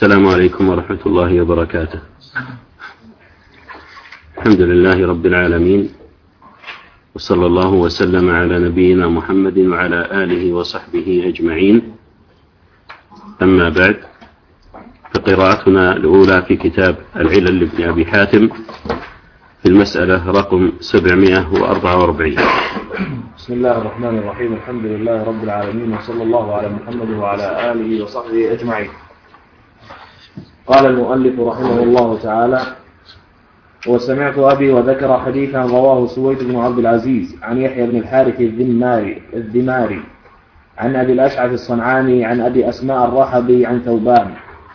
السلام عليكم ورحمة الله وبركاته. الحمد لله رب العالمين وصلى الله وسلم على نبينا محمد وعلى آله وصحبه أجمعين. أما بعد فقراءتنا الأولى في كتاب العلل لابن أبي حاتم في المسألة رقم 744 بسم الله الرحمن الرحيم الحمد لله رب العالمين وصلى الله على محمد وعلى آله وصحبه أجمعين. قال المؤلف رحمه الله تعالى وسمعت أبي وذكر حديثا رواه سويد بن عبد العزيز عن يحيى بن الحارث الذماري الذماري عن أبي الأشعث الصنعاني عن أبي أسماء الرحبي عن ثوبان.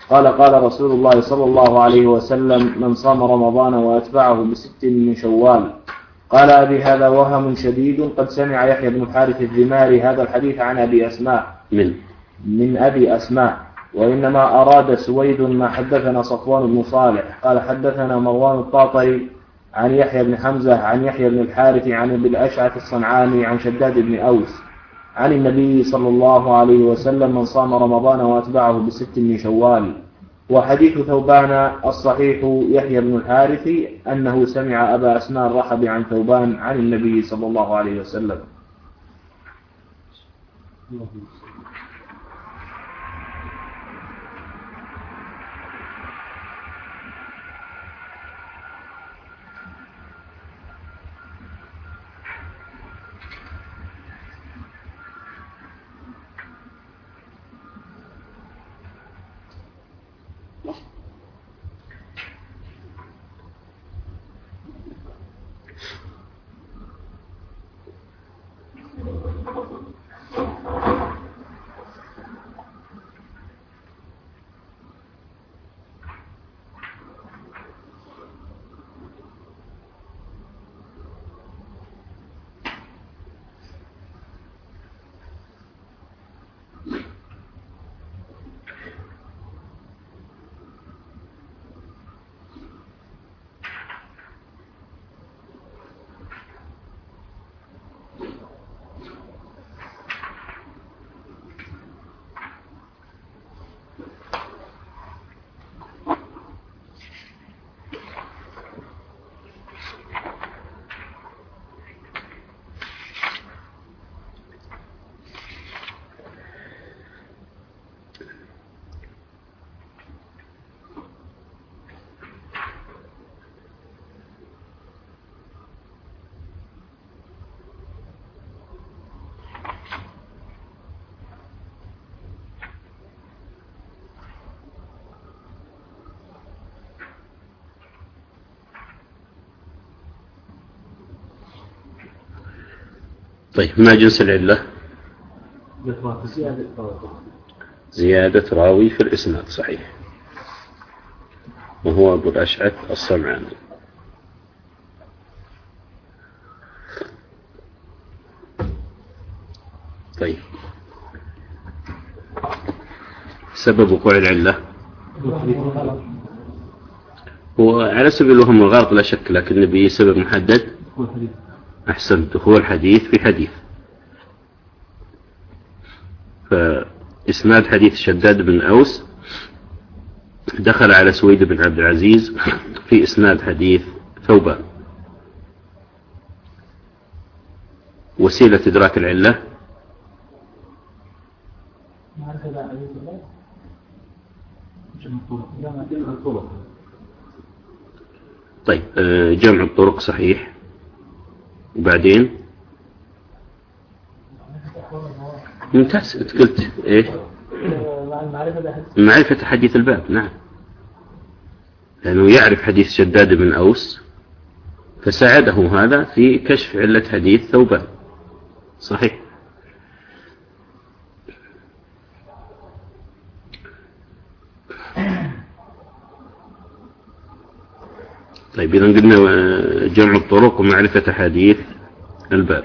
قال قال رسول الله صلى الله عليه وسلم من صام رمضان وأتبعه بست من شوال قال أبي هذا وهم شديد. قد سمع يحيى بن الحارث الذماري هذا الحديث عن أبي أسماء من؟ من أبي أسماء. وإنما أراد سويد ما حدثنا صفوان بن صالح. قال حدثنا مروان الطاطري عن يحيى بن حمزة عن يحيى بن الحارث عن أبي الأشعث الصنعاني عن شداد بن أوس عن النبي صلى الله عليه وسلم من صام رمضان وأتبعه بست من شوال. وحديث ثوبان الصحيح يحيى بن الحارث أنه سمع أبا أسماء الرحب عن ثوبان عن النبي صلى الله عليه وسلم. طيب ما جنس العلة؟ زيادة راوي في الإسناد صحيح. وهو أبو الأشعث الصنعاني طيب. سبب وقوع العلة؟ هو على سبيل الوهم والغلط لا شك لكن به سبب محدد؟ أحسنت هو الحديث في حديث. فإسناد حديث شداد بن أوس دخل على سويد بن عبد العزيز في إسناد حديث ثوبان وسيلة إدراك العلة. طيب آه، جمع الطرق صحيح. وبعدين؟ ممتاز. قلت إيه؟ معرفة حديث الباب نعم. لأنه يعرف حديث شداد بن أوس فساعده هذا في كشف علة حديث ثوبان. صحيح؟ طيب إذا قلنا جمع الطرق ومعرفة حديث الباب.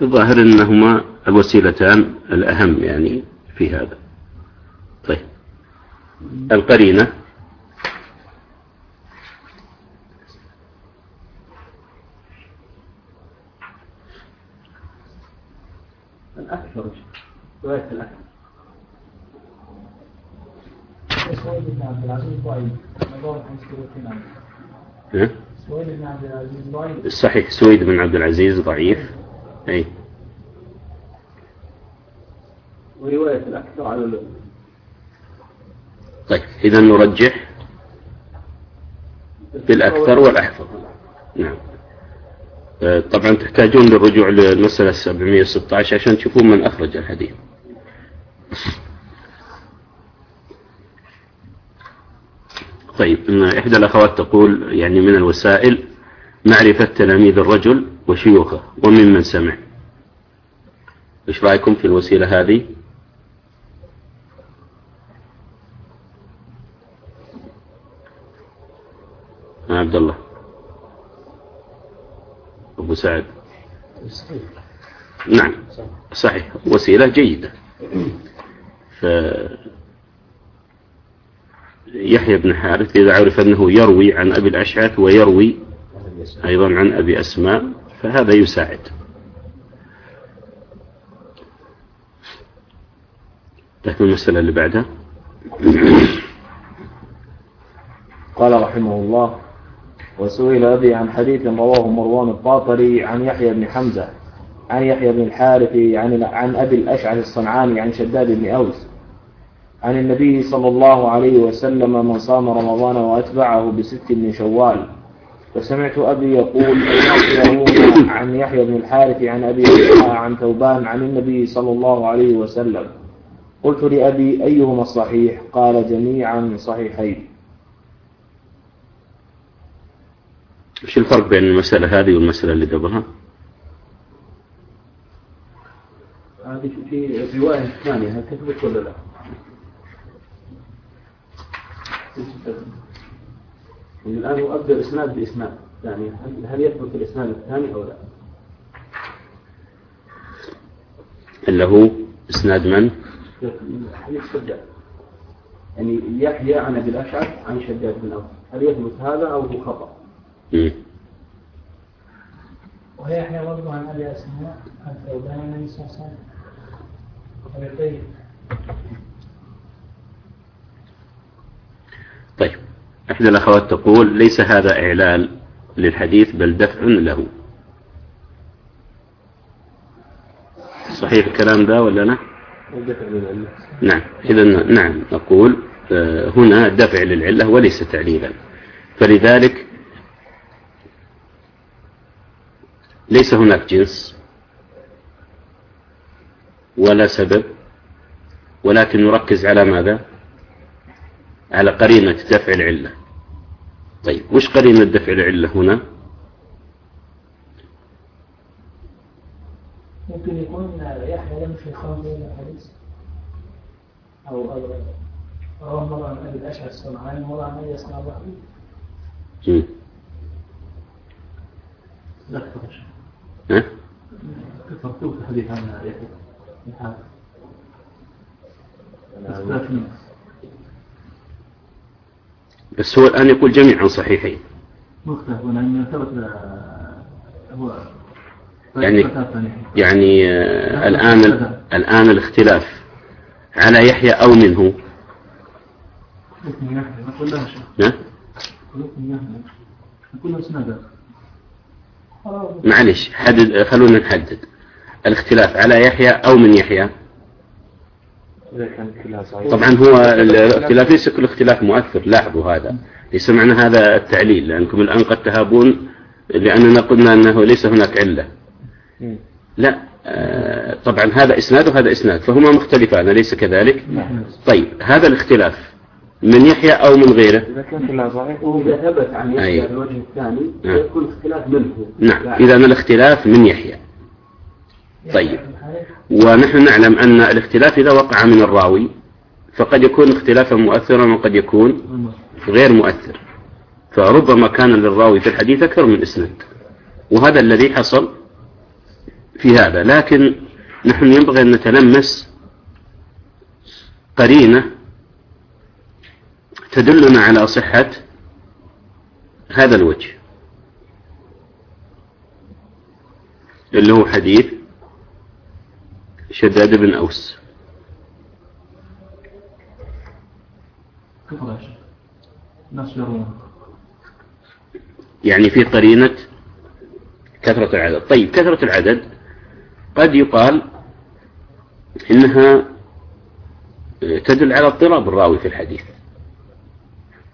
الظاهر أنهما الوسيلتان الأهم يعني في هذا. طيب القرينة. الأكثر. رواية الأكثر سويد بن عبد العزيز ضعيف نظام عن سورة ها؟ سويد بن عبد العزيز ضعيف صحيح سويد بن عبد العزيز ضعيف. أي. ورواية الأكثر على طيب إذا نرجح بالأكثر والأحفظ. نعم. آه، طبعا تحتاجون للرجوع للمسألة 716 عشان تشوفون من أخرج الحديث. طيب إحدى الأخوات تقول يعني من الوسائل معرفة تلاميذ الرجل وشيوخه وممن سمع. إيش رأيكم في الوسيلة هذه؟ عبد الله. أبو سعد. نعم صحيح. وسيلة جيدة. يحيى بن حارث إذا عرف أنه يروي عن أبي الأشعث ويروي أيضا عن أبي أسماء فهذا يساعد. لكن المسألة اللي بعدها. قال رحمه الله وسئل أبي عن حديث رواه مروان الطاطري عن يحيى بن حمزة عن يحيى بن الحارث عن عن أبي الأشعث الصنعاني عن شداد بن أوس عن النبي صلى الله عليه وسلم من صام رمضان وأتبعه بست من شوال فسمعت أبي يقول عن يحيى بن الحارث عن أبي عن ثوبان عن النبي صلى الله عليه وسلم قلت لأبي أيهما الصحيح قال جميعا صحيحين وش الفرق بين المسألة هذه والمسألة اللي قبلها؟ هذه في الرواية الثانية هل تثبت ولا لا؟ يعني الآن هو أبدأ الإسناد بإسناد يعني هل- هل يثبت الإسناد الثاني أو لا؟ اللي هو إسناد من؟ حديث شداد يعني يحيى عن أبي الأشعث عن شداد بن أوس هل يثبت هذا أو هو خطأ؟ ويحيى برضه عن أبي اسماء عن ثوبان النبي صلى الله عليه وسلم أبي طيب طيب إحدى الأخوات تقول ليس هذا إعلال للحديث بل دفع له. صحيح الكلام ده ولا لا؟ نعم إذا نعم نقول آه، هنا دفع للعلة وليس تعليلا فلذلك ليس هناك جنس ولا سبب ولكن نركز على ماذا؟ على قرينة دفع العلة. طيب وش قرينة دفع العلة هنا؟ ممكن يكون يحيى لم في خارج الحديث أو أو رواه مرة عن أبي الأشعث الصنعاني ومرة عن أبي أسماء الرحمن. لا ها؟ في الحديث عن يحيى بن حارث اختلاف الناس بس هو الآن يقول جميعا صحيحين. مختلف لأن ثبت هو يعني-. يعني آه، الآن الآن الاختلاف على يحيى أو منه. معلش حدد خلونا نحدد. الاختلاف على يحيى أو من يحيى إذا كانت كلها صحيحة طبعا هو الاختلاف ليس كل اختلاف مؤثر لاحظوا هذا ليس معنى هذا التعليل لأنكم الآن قد تهابون لأننا قلنا أنه ليس هناك علة. لا آه، طبعا هذا إسناد وهذا إسناد فهما مختلفان أليس كذلك طيب هذا الاختلاف من يحيى أو من غيره إذا كانت كلها صحيحة وإذا ثبت عن يحيى أيوة. الوجه الثاني نعم. يكون اختلاف منه نعم لا. إذا الاختلاف من يحيى طيب. ونحن نعلم أن الاختلاف إذا وقع من الراوي فقد يكون اختلافا مؤثرا وقد يكون غير مؤثر. فربما كان للراوي في الحديث أكثر من إسناد. وهذا الذي حصل في هذا. لكن نحن ينبغي أن نتلمس قرينة تدلنا على صحة هذا الوجه اللي هو حديث شداد بن أوس. يعني في قرينة كثرة العدد. طيب كثرة العدد قد يقال إنها تدل على اضطراب الراوي في الحديث.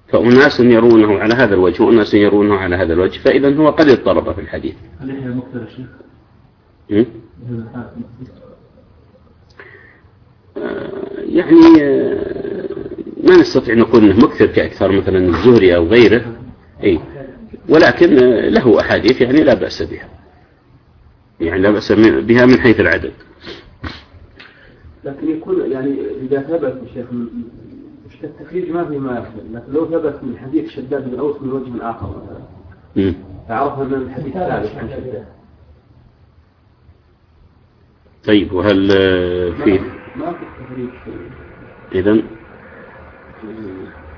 فأناس يرونه على هذا الوجه وأناس يرونه على هذا الوجه فإذا هو قد اضطرب في الحديث. هل الحالة مقتل. يعني آه، ما نستطيع نقول إنه مكثر كأكثر مثلا الزهري أو غيره. إي. ولكن آه، له أحاديث يعني لا بأس بها. يعني لا بأس من- بها من حيث العدد. لكن يكون يعني إذا ثبت يا شيخ م- مش التخريج ما في ما لكن لو ثبت من حديث شداد بن أوس من وجه آخر مثلا. فعرف أن الحديث ثابت عن شداد. طيب وهل آه، في ما في التخريج اذا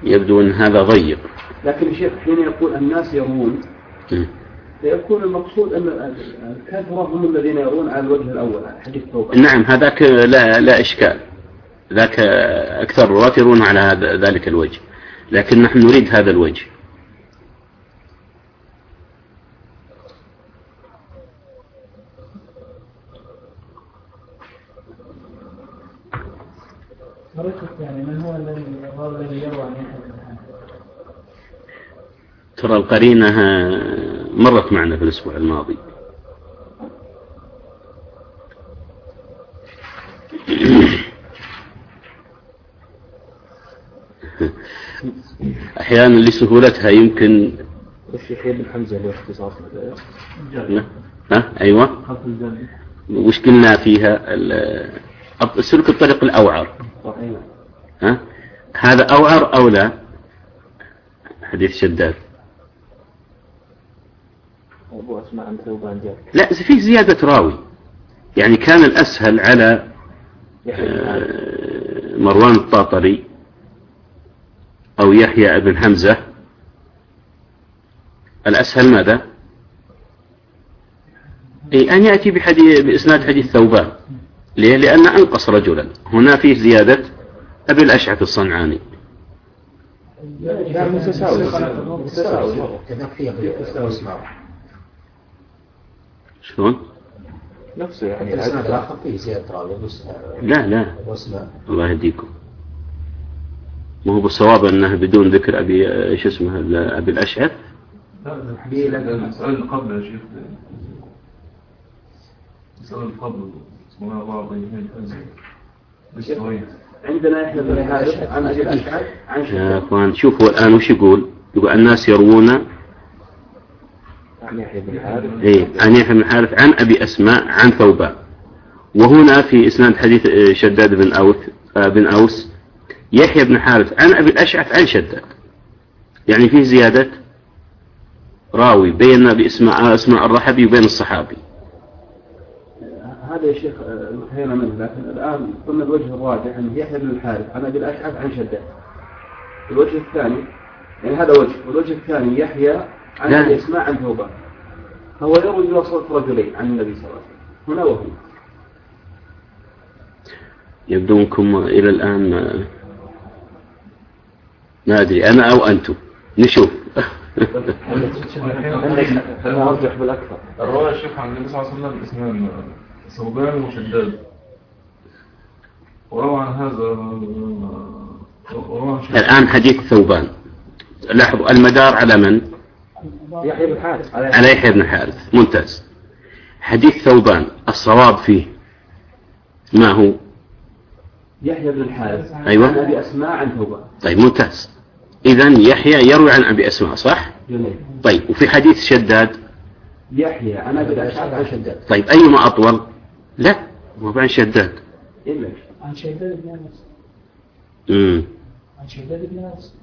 يبدو أن هذا ضيق. لكن الشيخ حين يقول الناس يرون. فيكون المقصود أن الكثرة هم الذين يرون على الوجه الأول حديث توبة. نعم هذاك لا لا إشكال. ذاك أكثر الرواة يرون على هذا ذلك الوجه. لكن نحن نريد هذا الوجه. يعني من هو الذي الراوي الذي يروى عن يحيى بن حاتم؟ ترى القرينة مرت معنا في الأسبوع الماضي. أحيانا لسهولتها يمكن وش يحيى بن حمزة له اختصاص؟ ها؟ أيوة. وش قلنا فيها؟ ال- سلك الطريق الأوعر. صحيح. ها؟ هذا أوعر أو لا. حديث شداد. أبو أسماء لا في زيادة راوي. يعني كان الأسهل على آه، مروان الطاطري أو يحيى بن حمزة. الأسهل ماذا؟ أي أن يأتي بحديث بإسناد حديث ثوبان. ليه؟ لأن أنقص رجلا. هنا فيه زيادة أبي الأشعث الصنعاني. شلون؟ نفسه يعني لا لا. الله يهديكم. ما هو بالصواب أنه بدون ذكر أبي إيش اسمه ال- أبي الأشعث؟ لا قبل يا شيخ. بالسويد عندنا يحيى بن حارث عن أبي الأشعث عن يا إخوان شوفوا الآن وش يقول؟ يقول الناس يروون عن يحيى بن حارث. إيه عن يحيى بن حارث عن أبي أسماء عن ثوبان. وهنا في إسناد حديث آه، شداد بن اوس آه، بن أوس. يحيى بن حارث عن أبي الأشعث عن شداد. يعني فيه زيادة راوي بين باسماء أسماء الرحبي وبين الصحابي. هذا يا شيخ آه، انتهينا منه لكن الآن قلنا الوجه الراجح أنه يحيى بن الحارث عن أبي الأشعث عن شداد الوجه الثاني يعني هذا وجه والوجه الثاني يحيى عن لا. أبي إسماع عن ثوبان فهو يروي إلى صوت رجلين عن النبي صلى الله عليه وسلم. هنا وهنا يبدو انكم إلى الآن ما, ما أدري أنا أو أنتم؟ نشوف. عندك أنا أرجح بالأكثر. الرواية الشيخ عن النبي صلى الله عليه وسلم اسمين ثوبان وشداد وروى عن هذا الآن حديث ثوبان. لاحظوا المدار على من؟ يحيى بن حارث. على يحيى بن حارث. ممتاز. حديث ثوبان الصواب فيه. ما هو؟ يحيى بن الحارث أيوة. عن أبي أسماء عن ثوبان. طيب ممتاز. إذا يحيى يروي عن أبي أسماء صح؟ جميل. طيب وفي حديث شداد؟ يحيى عن أبي الأشعث عن شداد. طيب أيما أطول؟ لا مو عن شداد. إلا عن شداد بن أنس امم عن شداد بن أنس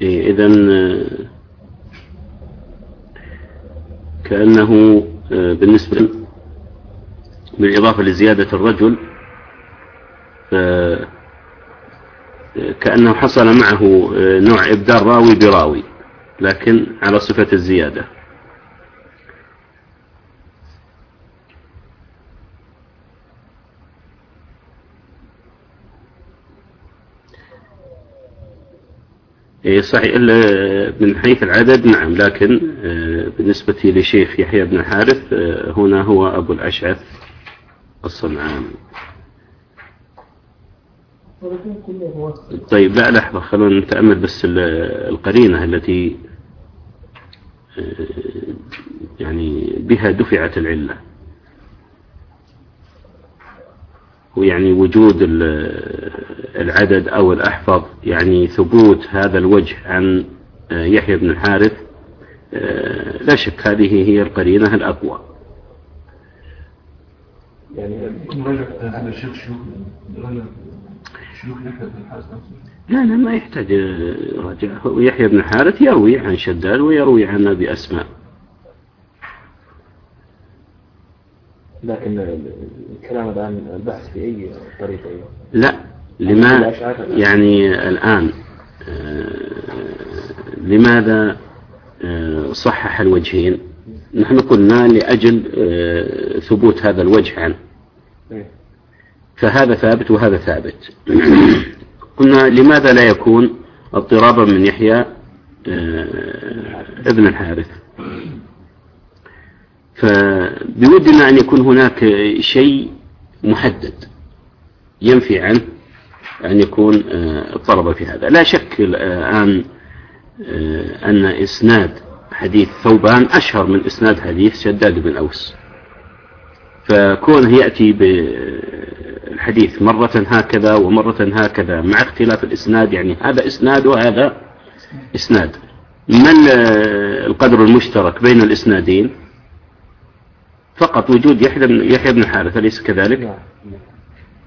إيه إذا كأنه آه، بالنسبة بالإضافة لزيادة الرجل ف- كأنه حصل معه آه، نوع إبدال راوي براوي لكن على صفة الزيادة إيه صحيح ال- من حيث العدد نعم لكن آه، بالنسبة لشيخ يحيى بن الحارث آه، هنا هو أبو الأشعث الصنعاني. طيب لا لحظة خلونا نتأمل بس ال- القرينة التي يعني بها دفعت العلة. ويعني وجود ال- العدد أو الأحفظ يعني ثبوت هذا الوجه عن آه، يحيى بن الحارث آه، لا شك هذه هي القرينة الأقوى. يعني مراجعة هذا الشيخ شيوخ يحيى بن الحارث نفسه؟ لا لا ما يحتاج آه، راجع هو يحيى بن الحارث يروي عن شداد ويروي عن أبي أسماء. لكن الكلام الآن البحث في أي طريقة؟ أيوه. لا لما يعني الآن آه، لماذا آه، صحح الوجهين؟ نحن قلنا لأجل آه، ثبوت هذا الوجه عنه. إيه. فهذا ثابت وهذا ثابت. قلنا لماذا لا يكون اضطرابا من يحيى ابن الحارث؟ فبودنا أن يكون هناك شيء محدد ينفي عنه أن يكون آه، اضطرب في هذا. لا شك الآن آه، أن إسناد حديث ثوبان أشهر من إسناد حديث شداد بن أوس. فكونه يأتي بالحديث مرة هكذا ومرة هكذا مع اختلاف الإسناد يعني هذا إسناد وهذا إسناد. ما ال- القدر المشترك بين الإسنادين؟ فقط وجود يحيى بن يحيى بن حارثة أليس كذلك؟ نعم.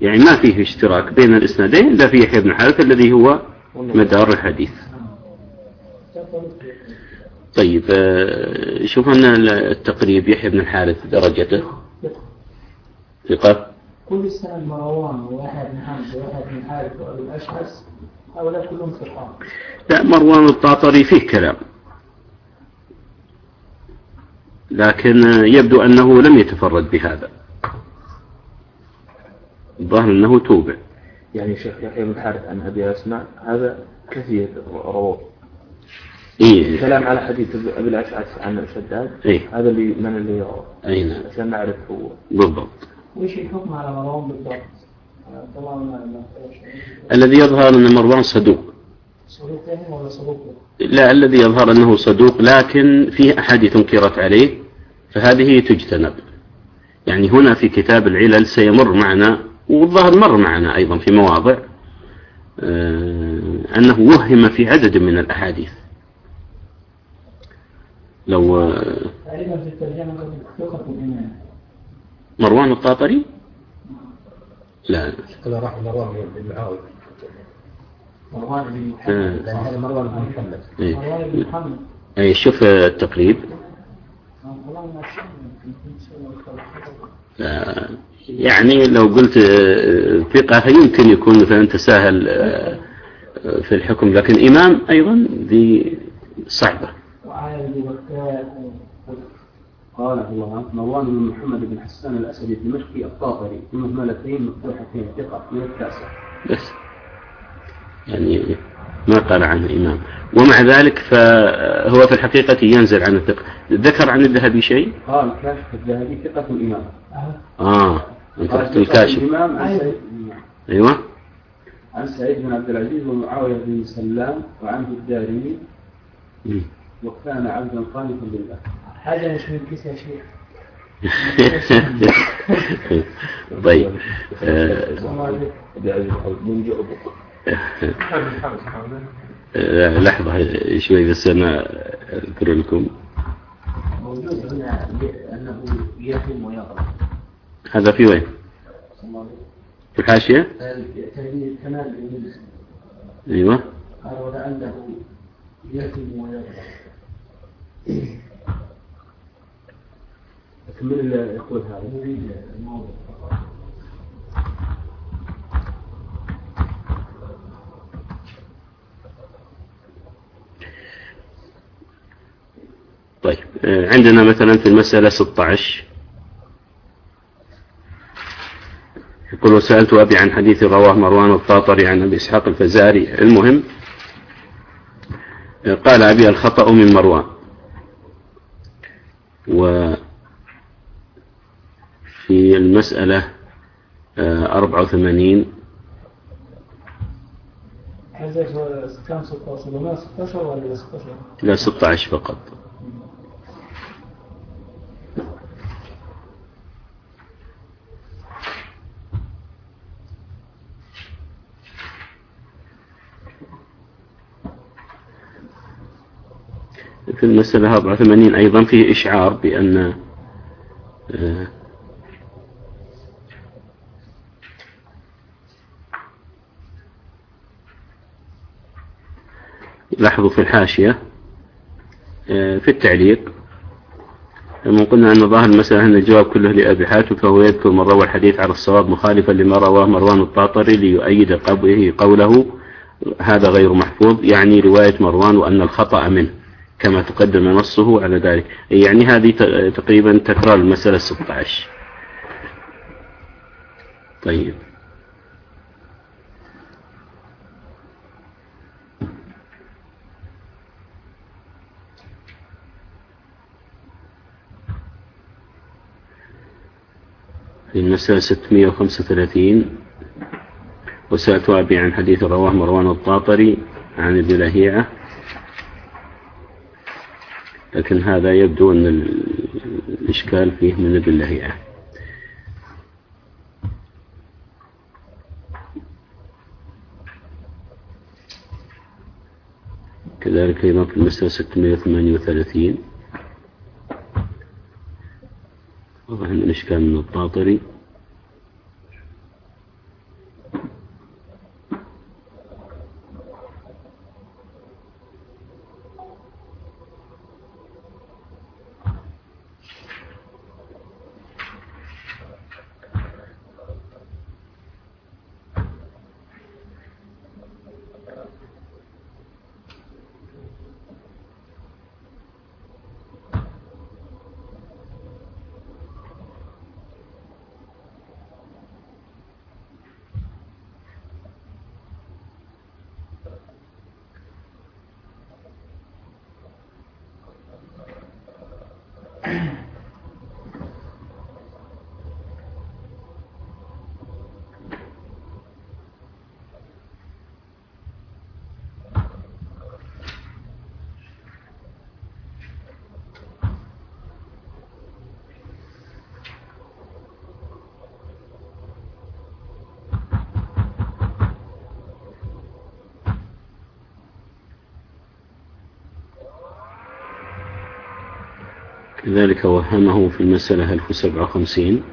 يعني ما فيه اشتراك بين الإسنادين إلا في يحيى بن حارثة الذي هو مدار الحديث. طيب آه، شوف أن التقريب يحيى بن الحارث درجته. ثقة؟ كل سنة مروان وواحد بن حمزة وواحد بن حارث وأبي الأشعث هؤلاء كلهم ثقات لا مروان الطاطري فيه كلام. لكن آه، يبدو أنه لم يتفرد بهذا. الظاهر أنه توبع يعني شيخ يحيى بن الحارث عن أبي أسماء هذا كثير رواه. إيه. كلام على حديث أبي الأشعث عن شداد إيه. هذا اللي من اللي يروى. أي نعم. عشان نعرف هو. بالضبط. وإيش الحكم على مروان بالضبط؟ آه، ما- الذي يظهر أن مروان صدوق. صدوق ولا صدوق؟ لا الذي يظهر أنه صدوق لكن فيه أحاديث أنكرت عليه. فهذه تجتنب. يعني هنا في كتاب العلل سيمر معنا والظاهر مر معنا أيضا في مواضع آه، أنه وهم في عدد من الأحاديث. لو آه، الإمام مروان الطاطري لا. كذا راح مروان بن معاوية مروان بن محمد. آه، مروان بن محمد. إيه. مروان بن محمد. أي شوف التقريب آه، والله ما أتشمل يمكن تسوي آه، يعني لو قلت آه، ثقة يمكن يكون مثلا تساهل آه، آه، في الحكم. لكن إمام أيضا ذي صعبة. قال الله مروان بن محمد بن حسان الأسدي الدمشقي الطاطري في مهملتين مفتوحتين ثقة من التاسع. بس. يعني ما قال عنه إمام ومع ذلك فهو في الحقيقة ينزل عن الثقة. ذكر عن الذهبي شيء؟ قال كاشف الذهبي ثقة الإمام. آه أنت رحت ثقة الكاشف. الإمام عن أيوة. سعيد أيوة. عن سعيد بن عبد العزيز ومعاويه بن سلام وعنه الدارمي. وكان عبدا قانتا لله. حاجة مش من كيس يا شيخ. طيب. آه، لحظة شوي بس أنا أذكر لكم موجود هنا أنه يهم ويغرب هذا في وين؟ في الحاشية؟ كمال أيوة قال ولعله يهم من اللي يقول هذا؟ طيب. آه، عندنا مثلا في المسألة 16 يقول وسألت أبي عن حديث رواه مروان الطاطري عن أبي إسحاق الفزاري. المهم آه، قال أبي الخطأ من مروان. وفي المسألة آه، 84 حزاج كم 16 وما 16 ولا 16 لا 16 فقط. في المسألة 84 أيضا فيه إشعار بأن آه، لاحظوا في الحاشية آه، في التعليق لما قلنا أن ظاهر المسألة أن الجواب كله لأبي حاتم فهو يذكر من روى الحديث على الصواب مخالفا لما رواه مروان الطاطري ليؤيد قوله هذا غير محفوظ يعني رواية مروان وأن الخطأ منه. كما تقدم نصه على ذلك. يعني هذه تقريبا تكرار المسألة 16 طيب. في المسألة 635 وسألت عن حديث رواه مروان الطاطري عن ابن لهيعة لكن هذا يبدو أن ال- الإشكال فيه من ابن لهيعة كذلك أيضا في المسألة 638 واضح الإشكال من الطاطري. وهمه في المسألة 1057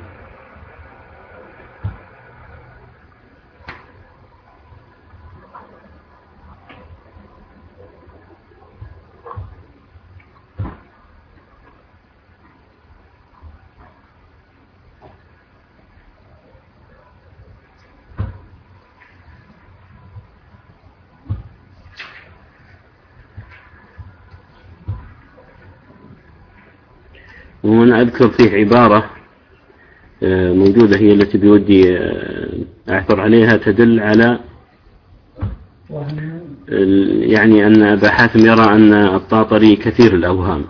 وأنا أذكر فيه عبارة آه، موجودة هي التي بودي آه، أعثر عليها تدل على يعني أن أبا حاتم يرى أن الطاطري كثير الأوهام.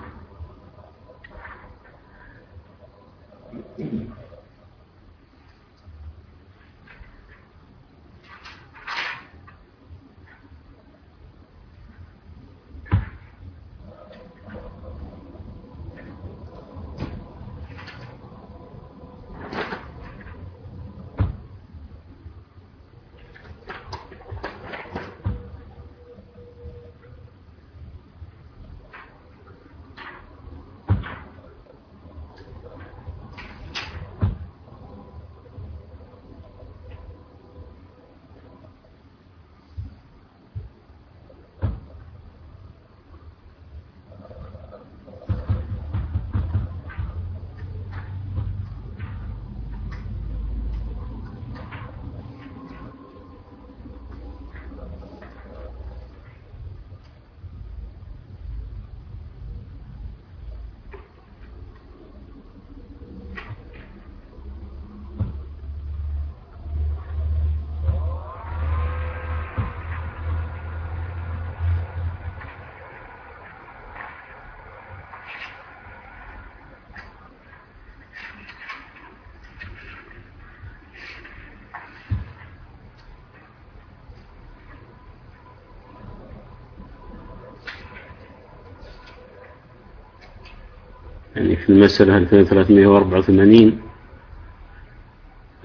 يعني في المسألة 2384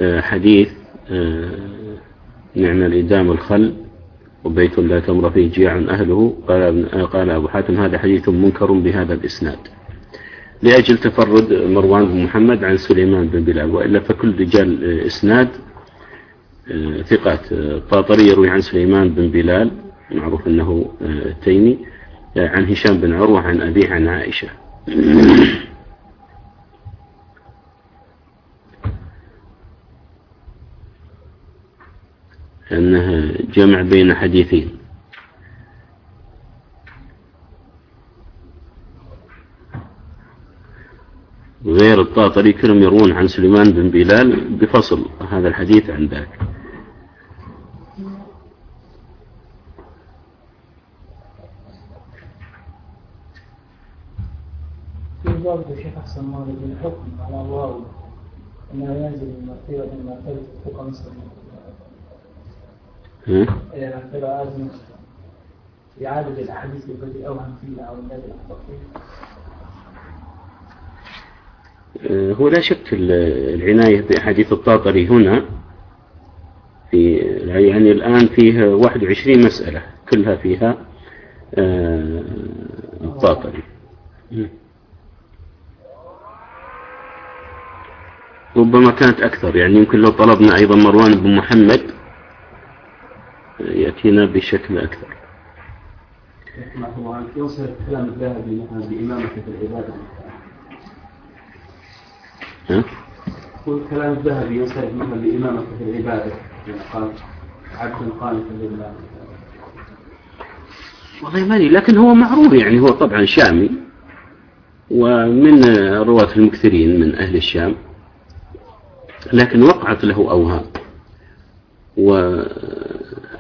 آه، حديث آه، نعم الإدام الخل وبيت لا تمر فيه جياع أهله. قال, آه، قال أبو حاتم هذا حديث منكر بهذا الإسناد. لأجل تفرد مروان بن محمد عن سليمان بن بلال وإلا فكل رجال إسناد ثقات. الطاطري يروي عن سليمان بن بلال معروف أنه تيمي عن هشام بن عروة عن أبيه عن عائشة. أنها جمع بين حديثين. غير الطاطري كلهم يروون عن سليمان بن بلال بفصل هذا الحديث عن ذاك. ضابط الشيخ أحسن الحكم على أنه ينزل ها؟ إلى مرتبة أزمة إعادة الأحاديث التي أوهم فيها أو التي أخطأ فيها. آه، هو لا شك ال- العناية بأحاديث الطاطري هنا في يعني الآن فيه 21 مسألة كلها فيها آه، الطاطري ربما كانت أكثر يعني يمكن لو طلبنا أيضا مروان بن محمد يأتينا بشكل أكثر يوصل كلام الذهبي مثلا بإمامة في العبادة ها؟ يقول كلام الذهبي يوصل مثلا بإمامة في العبادة قال عبد قانتا لله والله ماني لكن هو معروف يعني هو طبعا شامي ومن رواة المكثرين من أهل الشام لكن وقعت له أوهام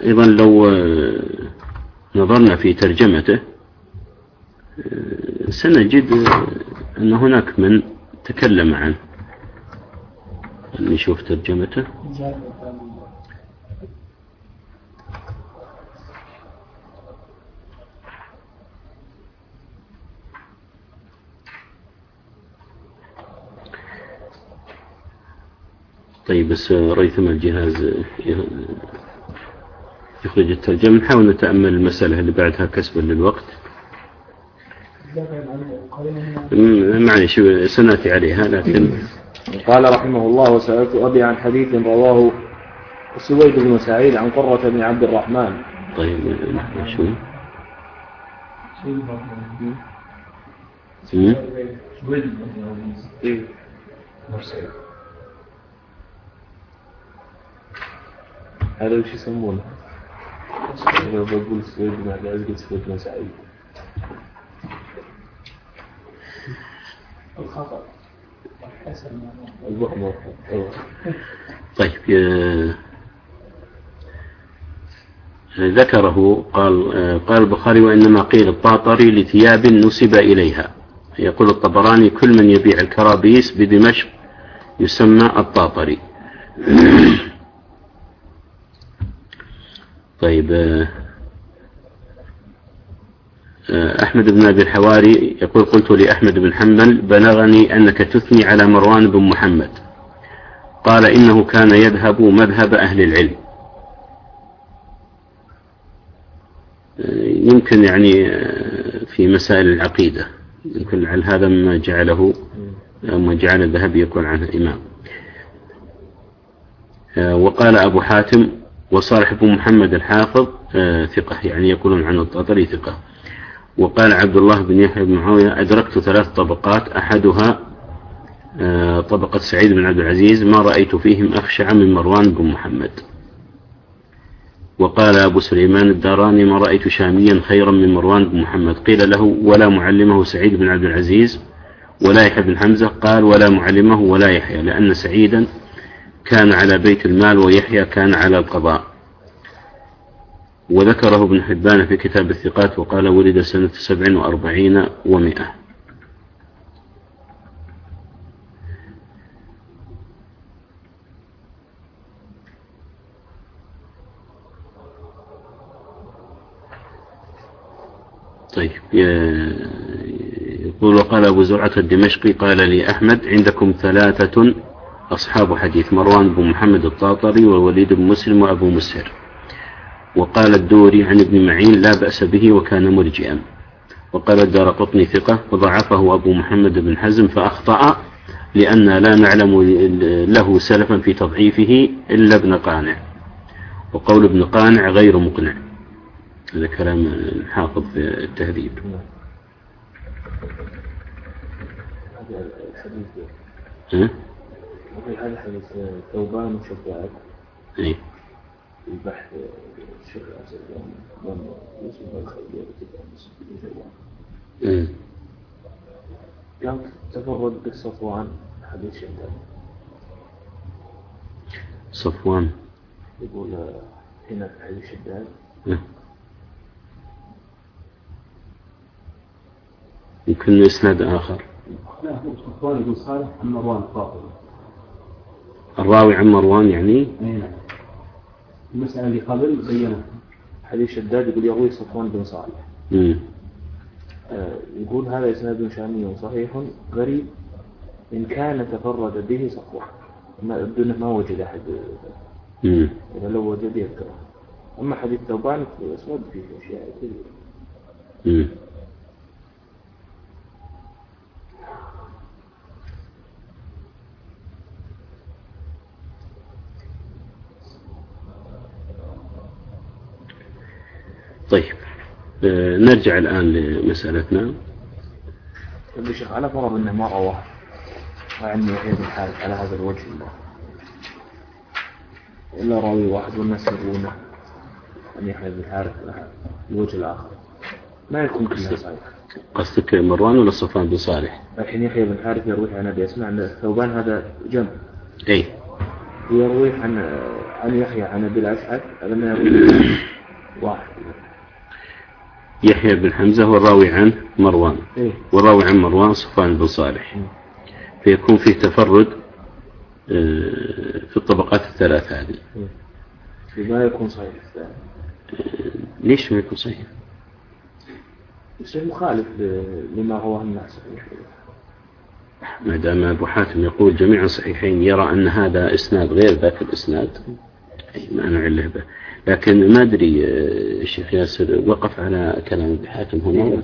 وأيضا لو نظرنا في ترجمته سنجد أن هناك من تكلم عنه. نشوف ترجمته. طيب بس ريثم الجهاز يخرج الترجمة. نحاول نتأمل المسألة اللي بعدها كسبا للوقت. معلش سنأتي عليها لكن قال رحمه الله وسألت أبي عن حديث رواه سويد بن سعيد عن قرة بن عبد الرحمن. طيب شو. هذا وش يسمونه؟ أنا بقول سعيد. الخطأ. طيب آه، ذكره قال آه، قال البخاري وإنما قيل الطاطري لثياب نسب إليها. يقول الطبراني كل من يبيع الكرابيس بدمشق يسمى الطاطري. طيب آه، آه، أحمد بن أبي الحواري يقول قلت لأحمد بن حنبل بلغني أنك تثني على مروان بن محمد. قال إنه كان يذهب مذهب أهل العلم. آه، يمكن يعني في مسائل العقيدة يمكن لعل هذا ما جعله ما جعل الذهبي يكون عنه إمام وقال أبو حاتم وصالح بن محمد الحافظ آه، ثقة يعني يقولون عن الطاطري ثقة. وقال عبد الله بن يحيى بن معاوية أدركت ثلاث طبقات أحدها آه، طبقة سعيد بن عبد العزيز ما رأيت فيهم أخشع من مروان بن محمد. وقال أبو سليمان الداراني ما رأيت شاميا خيرا من مروان بن محمد. قيل له ولا معلمه سعيد بن عبد العزيز ولا يحيى بن حمزة. قال ولا معلمه ولا يحيى لأن سعيدا كان على بيت المال ويحيى كان على القضاء. وذكره ابن حبان في كتاب الثقات وقال ولد سنة سبع وأربعين ومائة. طيب يقول وقال أبو زرعة الدمشقي قال لي أحمد عندكم ثلاثة أصحاب حديث مروان بن محمد الطاطري والوليد بن مسلم وأبو مسهر. وقال الدوري عن ابن معين لا بأس به وكان مرجئا. وقال الدار قطني ثقة وضعفه أبو محمد بن حزم فأخطأ لأن لا نعلم له سلفا في تضعيفه إلا ابن قانع. وقول ابن قانع غير مقنع. هذا كلام الحافظ في التهذيب. هذا الحديث؟ وفي هذا حديث ثوبان وشداد إيه؟ في بحث الشيخ أسد بن يوسف الخير أمم. قال تفرد بالصفوان حديث شداد صفوان. يقول آه، هنا في حديث شداد أه. يمكن إسناد آخر. لا هو صفوان بن صالح عن مروان الطاطري الراوي عن مروان يعني. نعم المسألة اللي قبل بينها. حديث شداد يقول يروي صفوان بن صالح. آه، يقول هذا إسناد شامي صحيح غريب. إن كان تفرد به صفوان. ما يبدو أنه ما وجد أحد. إذا لو وجد يذكره. أما حديث ثوبان في الأسود فيه أشياء كثيرة. طيب آه، نرجع الآن لمسألتنا. يقول الشيخ على فرض أنه ما رواه وعن يحيى بن حارث على هذا الوجه. إلا راوي واحد والناس يروونه أن يحيى بن حارث على الوجه الآخر. ما يكون كلها صحيح. قصدك مروان ولا صفوان بن صالح؟ الحين يحيى بن حارث يروي عن أبي أسماء أن ثوبان هذا جمع. أي. ويروي عن عن يحيى عن أبي الأسعد هذا ما يروي واحد. يحيى بن حمزة والراوي عن مروان. إيه. والراوي عن مروان صفوان بن صالح. فيكون فيه تفرد آه، في الطبقات الثلاث هذه. ما يكون صحيح. ليش ما يكون صحيح؟ بس مخالف لما رواه الناس. ما دام أبو حاتم يقول جميع الصحيحين يرى أن هذا إسناد غير ذاك الإسناد. أي ما نعله به لكن ما أدري آه، الشيخ ياسر وقف على كلام أبي حاتم هنا؟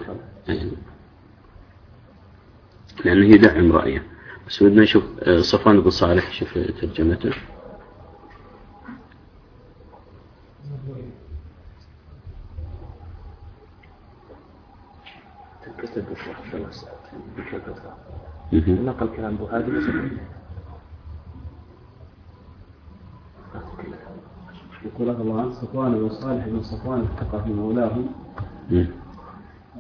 أي. لأنه يدعم رأيه. بس بدنا نشوف آه، صفوان بن صالح شوف ترجمته. كتب. نقل كلام ابو هادي يقول رضي الله عنه صفوان بن صالح بن صفوان الثقة في مولاهم. مم.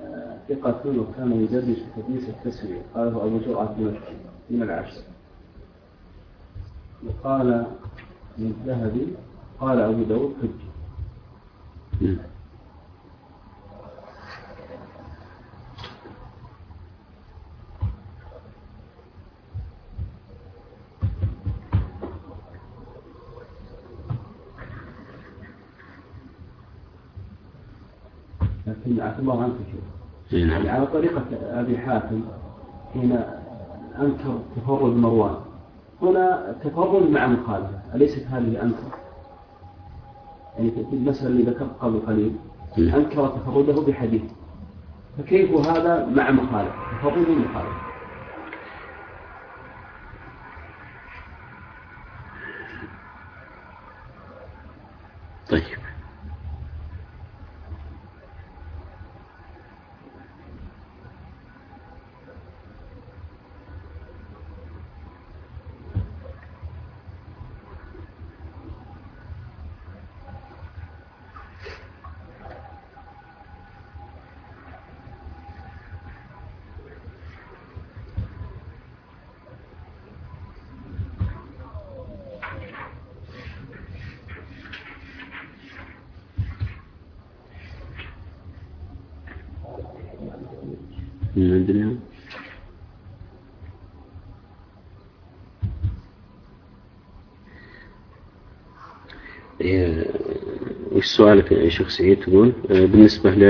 آه، ثقة وكان يدرس حديث التسوية قاله أبو الدمشقي من العشر وقال من الذهبي قال أبو داود حج مم. لكن عفى الله عنك شيء أي يعني نعم على طريقة أبي حاتم حين أنكر تفرد مروان. هنا تفرد مع مخالفة. أليست هذه أنكر؟ يعني في المسألة اللي ذكرت قبل قليل. نعم. أنكر تفرده بحديث. فكيف هذا مع مخالفة؟ تفرد مخالفة. طيب. سؤالك يا شيخ سعيد تقول آه، بالنسبة ل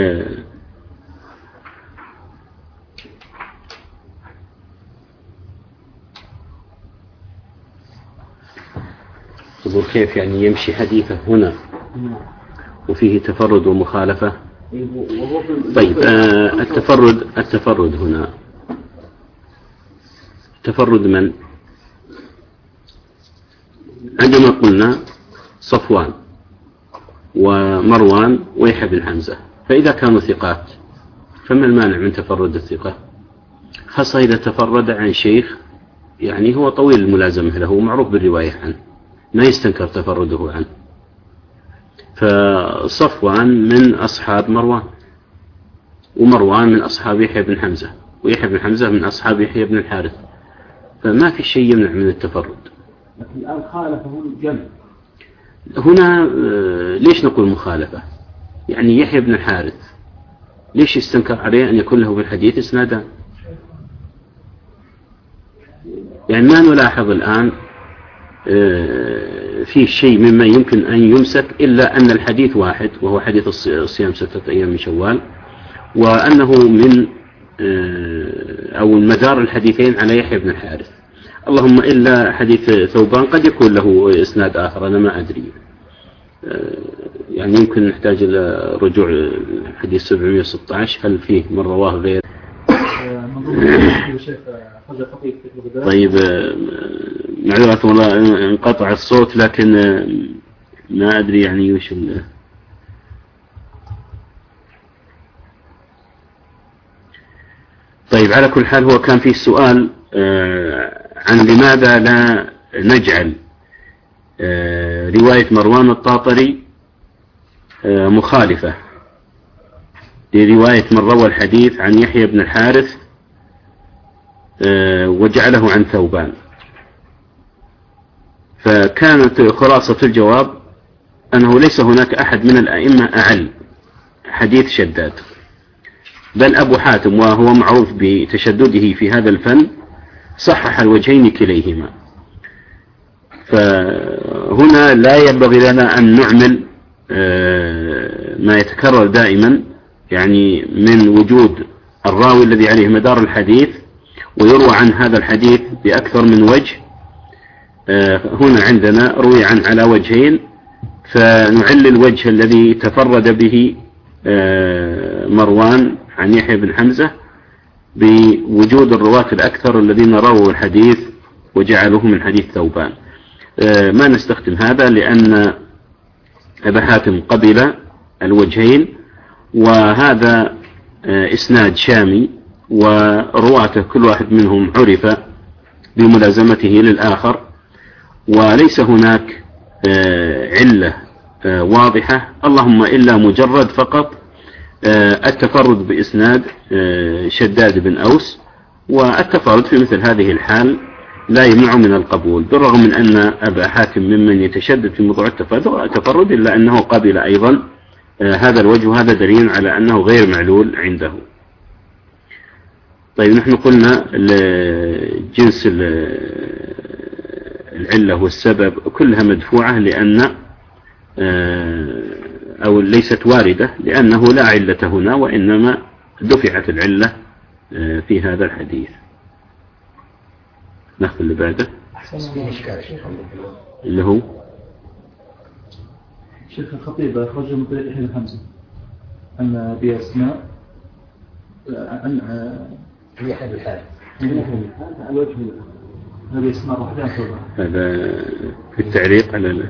تقول كيف يعني يمشي حديثه هنا؟ وفيه تفرد ومخالفة؟ طيب آه التفرد التفرد هنا. تفرد من؟ عندما قلنا صفوان. ومروان ويحيى بن حمزة. فإذا كانوا ثقات فما المانع من تفرد الثقة؟ خاصة إذا تفرد عن شيخ يعني هو طويل الملازمة له ومعروف بالرواية عنه ما يستنكر تفرده عنه. فصفوان من أصحاب مروان ومروان من أصحاب يحيى بن حمزة ويحيى بن حمزة من أصحاب يحيى بن الحارث. فما في شيء يمنع من التفرد. لكن الآن خالفهم جمع هنا آه، ليش نقول مخالفة؟ يعني يحيى بن الحارث ليش يستنكر عليه أن يكون له بالحديث إسنادان يعني ما نلاحظ الآن آه، في شيء مما يمكن أن يمسك إلا أن الحديث واحد وهو حديث الص- الصيام ستة أيام من شوال وأنه من آه، أو مدار الحديثين على يحيى بن الحارث. اللهم إلا حديث ثوبان قد يكون له إسناد آخر أنا ما أدري. آه، يعني يمكن نحتاج إلى رجوع حديث 716 هل فيه من رواه غير؟ في طيب آه، معذرة والله انقطع الصوت لكن آه، ما أدري يعني وش طيب على كل حال هو كان فيه سؤال عن لماذا لا نجعل آه، رواية مروان الطاطري آه، مخالفة لرواية من روى الحديث عن يحيى بن الحارث آه، وجعله عن ثوبان. فكانت خلاصة الجواب أنه ليس هناك أحد من الأئمة أعل حديث شداد. بل أبو حاتم وهو معروف بتشدده في هذا الفن صحح الوجهين كليهما. فهنا لا ينبغي لنا أن نعمل آه، ما يتكرر دائما يعني من وجود الراوي الذي عليه مدار الحديث ويروى عن هذا الحديث بأكثر من وجه. آه، هنا عندنا روي عن على وجهين فنعل الوجه الذي تفرد به آه، مروان عن يحيى بن حمزة بوجود الرواة الأكثر الذين رووا الحديث وجعلوه من حديث ثوبان. آه، ما نستخدم هذا لأن أبا حاتم قبل الوجهين وهذا آه، إسناد شامي ورواته كل واحد منهم عرف بملازمته للآخر وليس هناك آه، علة واضحة اللهم إلا مجرد فقط التفرد بإسناد آه، شداد بن أوس والتفرد في مثل هذه الحال لا يمنع من القبول بالرغم من أن أبا حاتم ممن يتشدد في موضوع التفرد إلا أنه قبل أيضا آه، هذا الوجه وهذا دليل على أنه غير معلول عنده. طيب نحن قلنا جنس ال- العلة والسبب كلها مدفوعة لأن آه، أو ليست واردة لأنه لا علة هنا وإنما دفعت العلة آه، في هذا الحديث. نأخذ اللي بعده. شيخ اللي هو؟ الشيخ الخطيب أخرجه من طريق يحيى بن حمزة أن بأسماء عن في أحد الحال. هذا على وجه هذه أسماء هذا في التعليق على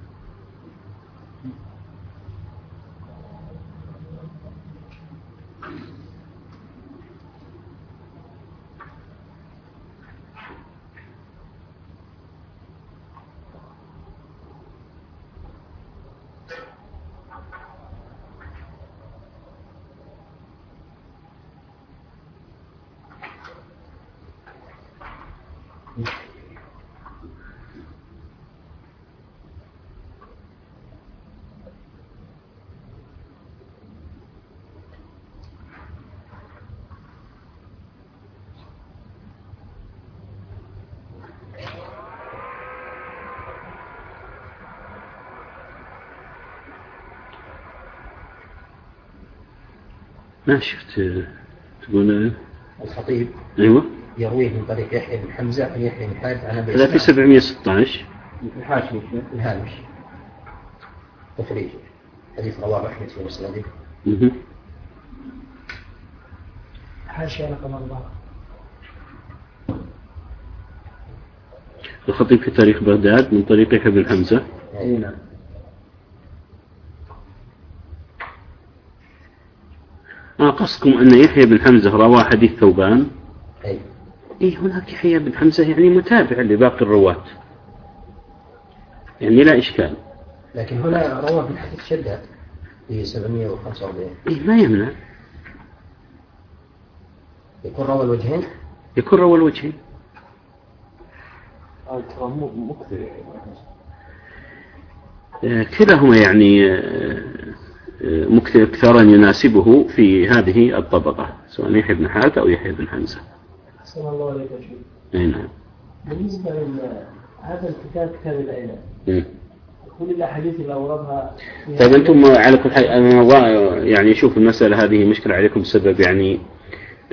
ما شفت تقول الخطيب أيوه. يرويه من طريق يحيى بن حمزة عن يحيى بن حارث عن أبي هذا في إسحاق 716 في الحاشية الهامش. تخريج. حديث رواه أحمد في مسنده. مهم. حاشية رقم أربعة. الخطيب في تاريخ بغداد من طريق يحيى بن حمزة. أي نعم آه قصدكم أن يحيى بن حمزة رواه حديث ثوبان؟ أي. إيه هناك يحيى بن حمزة يعني متابع لباقي الرواة. يعني لا إشكال. لكن هنا رواه من حديث شداد في 745 إيه ما يمنع. يكون روى الوجهين؟ يكون روى الوجهين. ترى مو مكثر آه، كلاهما يعني آه، مكثرا يناسبه في هذه الطبقة سواء يحيى بن حارث أو يحيى بن حمزة. أحسن الله عليك أي نعم. بالنسبة هذا الكتاب كتاب العلم. كل الأحاديث اللي أوردها في طيب هذا أنتم على كل حال وا- يعني شوف المسألة هذه مشكلة عليكم بسبب يعني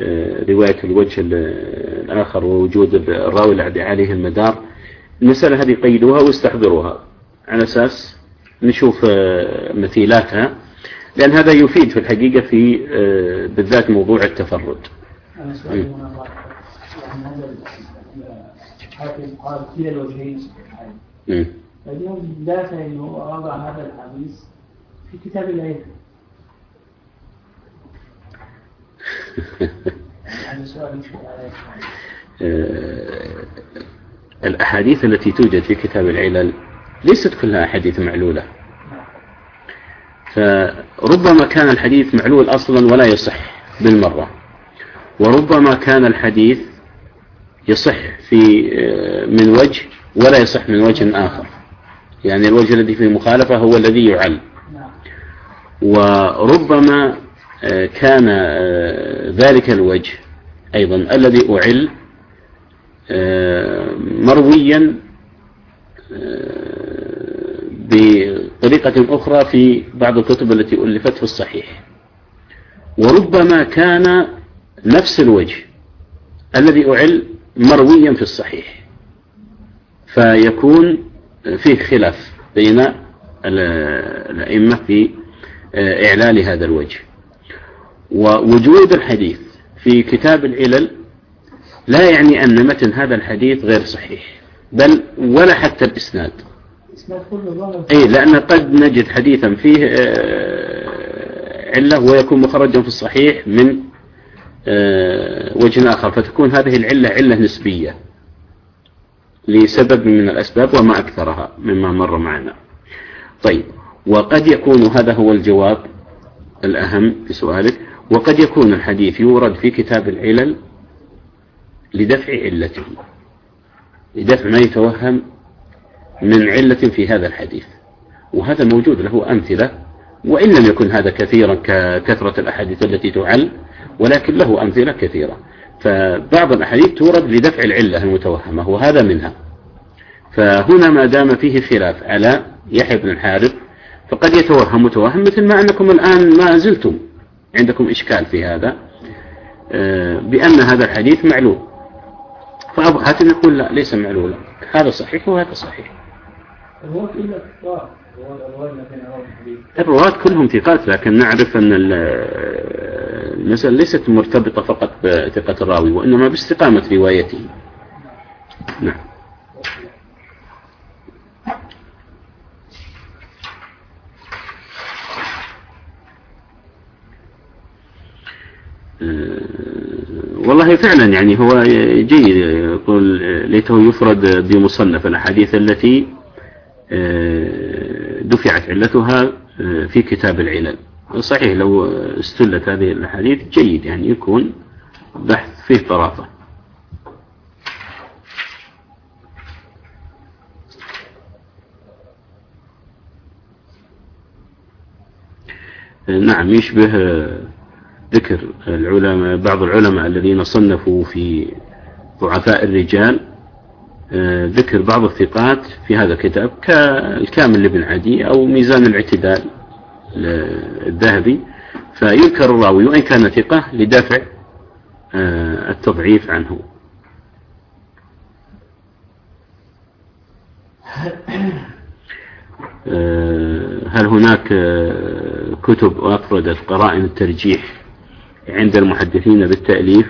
آه، رواية الوجه ال- الآخر ووجود الراوي الذي عليه المدار. المسألة هذه قيدوها واستحضروها. على أساس نشوف آه، مثيلاتها. لأن هذا يفيد في الحقيقة في آه، بالذات موضوع التفرد. واحد. يعني قال كلا الوجهين. فاليوم دافع انه وضع هذا الحديث في كتاب العلم يعني آه، الأحاديث التي توجد في كتاب العلل ليست كلها أحاديث معلولة. فربما كان الحديث معلول أصلا ولا يصح بالمرة. وربما كان الحديث يصح في آه، من وجه ولا يصح من وجه آخر. يعني الوجه الذي فيه مخالفة هو الذي يعل. وربما آه، كان آه، ذلك الوجه أيضا الذي أعل مرويا بطريقة أخرى في بعض الكتب التي ألفت في الصحيح. وربما كان نفس الوجه الذي أعل مرويا في الصحيح. فيكون فيه خلاف بين ال- الأئمة في آه، إعلال هذا الوجه. ووجود الحديث في كتاب العلل لا يعني أن متن هذا الحديث غير صحيح بل ولا حتى الإسناد. أي لأن قد نجد حديثا فيه آه، علة ويكون مخرجا في الصحيح من آه، وجه آخر. فتكون هذه العلة علة نسبية لسبب من الأسباب وما أكثرها مما مر معنا. طيب وقد يكون هذا هو الجواب الأهم في سؤالك وقد يكون الحديث يورد في كتاب العلل لدفع علته لدفع ما يتوهم من علة في هذا الحديث وهذا موجود له أمثلة وإن لم يكن هذا كثيرا ككثرة الأحاديث التي تعل ولكن له أمثلة كثيرة. فبعض الأحاديث تورد لدفع العلة المتوهمة وهذا منها. فهنا ما دام فيه خلاف على يحيى بن الحارث فقد يتوهم متوهم مثل ما أنكم الآن ما زلتم عندكم إشكال في هذا آه، بأن هذا الحديث معلول فأبو حاتم يقول لا ليس معلولا هذا صحيح وهذا صحيح. الرواة كلهم ثقات لكن نعرف أن ال- المسألة ليست مرتبطة فقط بثقة الراوي وإنما باستقامة روايته. نعم. آه، والله فعلا يعني هو جيد يقول ليته يفرد بمصنف الأحاديث التي دفعت علتها آه، في كتاب العلل. صحيح لو استلت هذه الأحاديث جيد يعني يكون بحث فيه طرافة. آه، نعم يشبه آه، ذكر العلماء بعض العلماء الذين صنفوا في ضعفاء الرجال آه، ذكر بعض الثقات في هذا الكتاب كالكامل لابن عدي أو ميزان الاعتدال الذهبي فيذكر الراوي وإن كان ثقة لدفع آه، التضعيف عنه. آه، هل هناك آه، كتب أفردت قرائن الترجيح عند المحدثين بالتأليف؟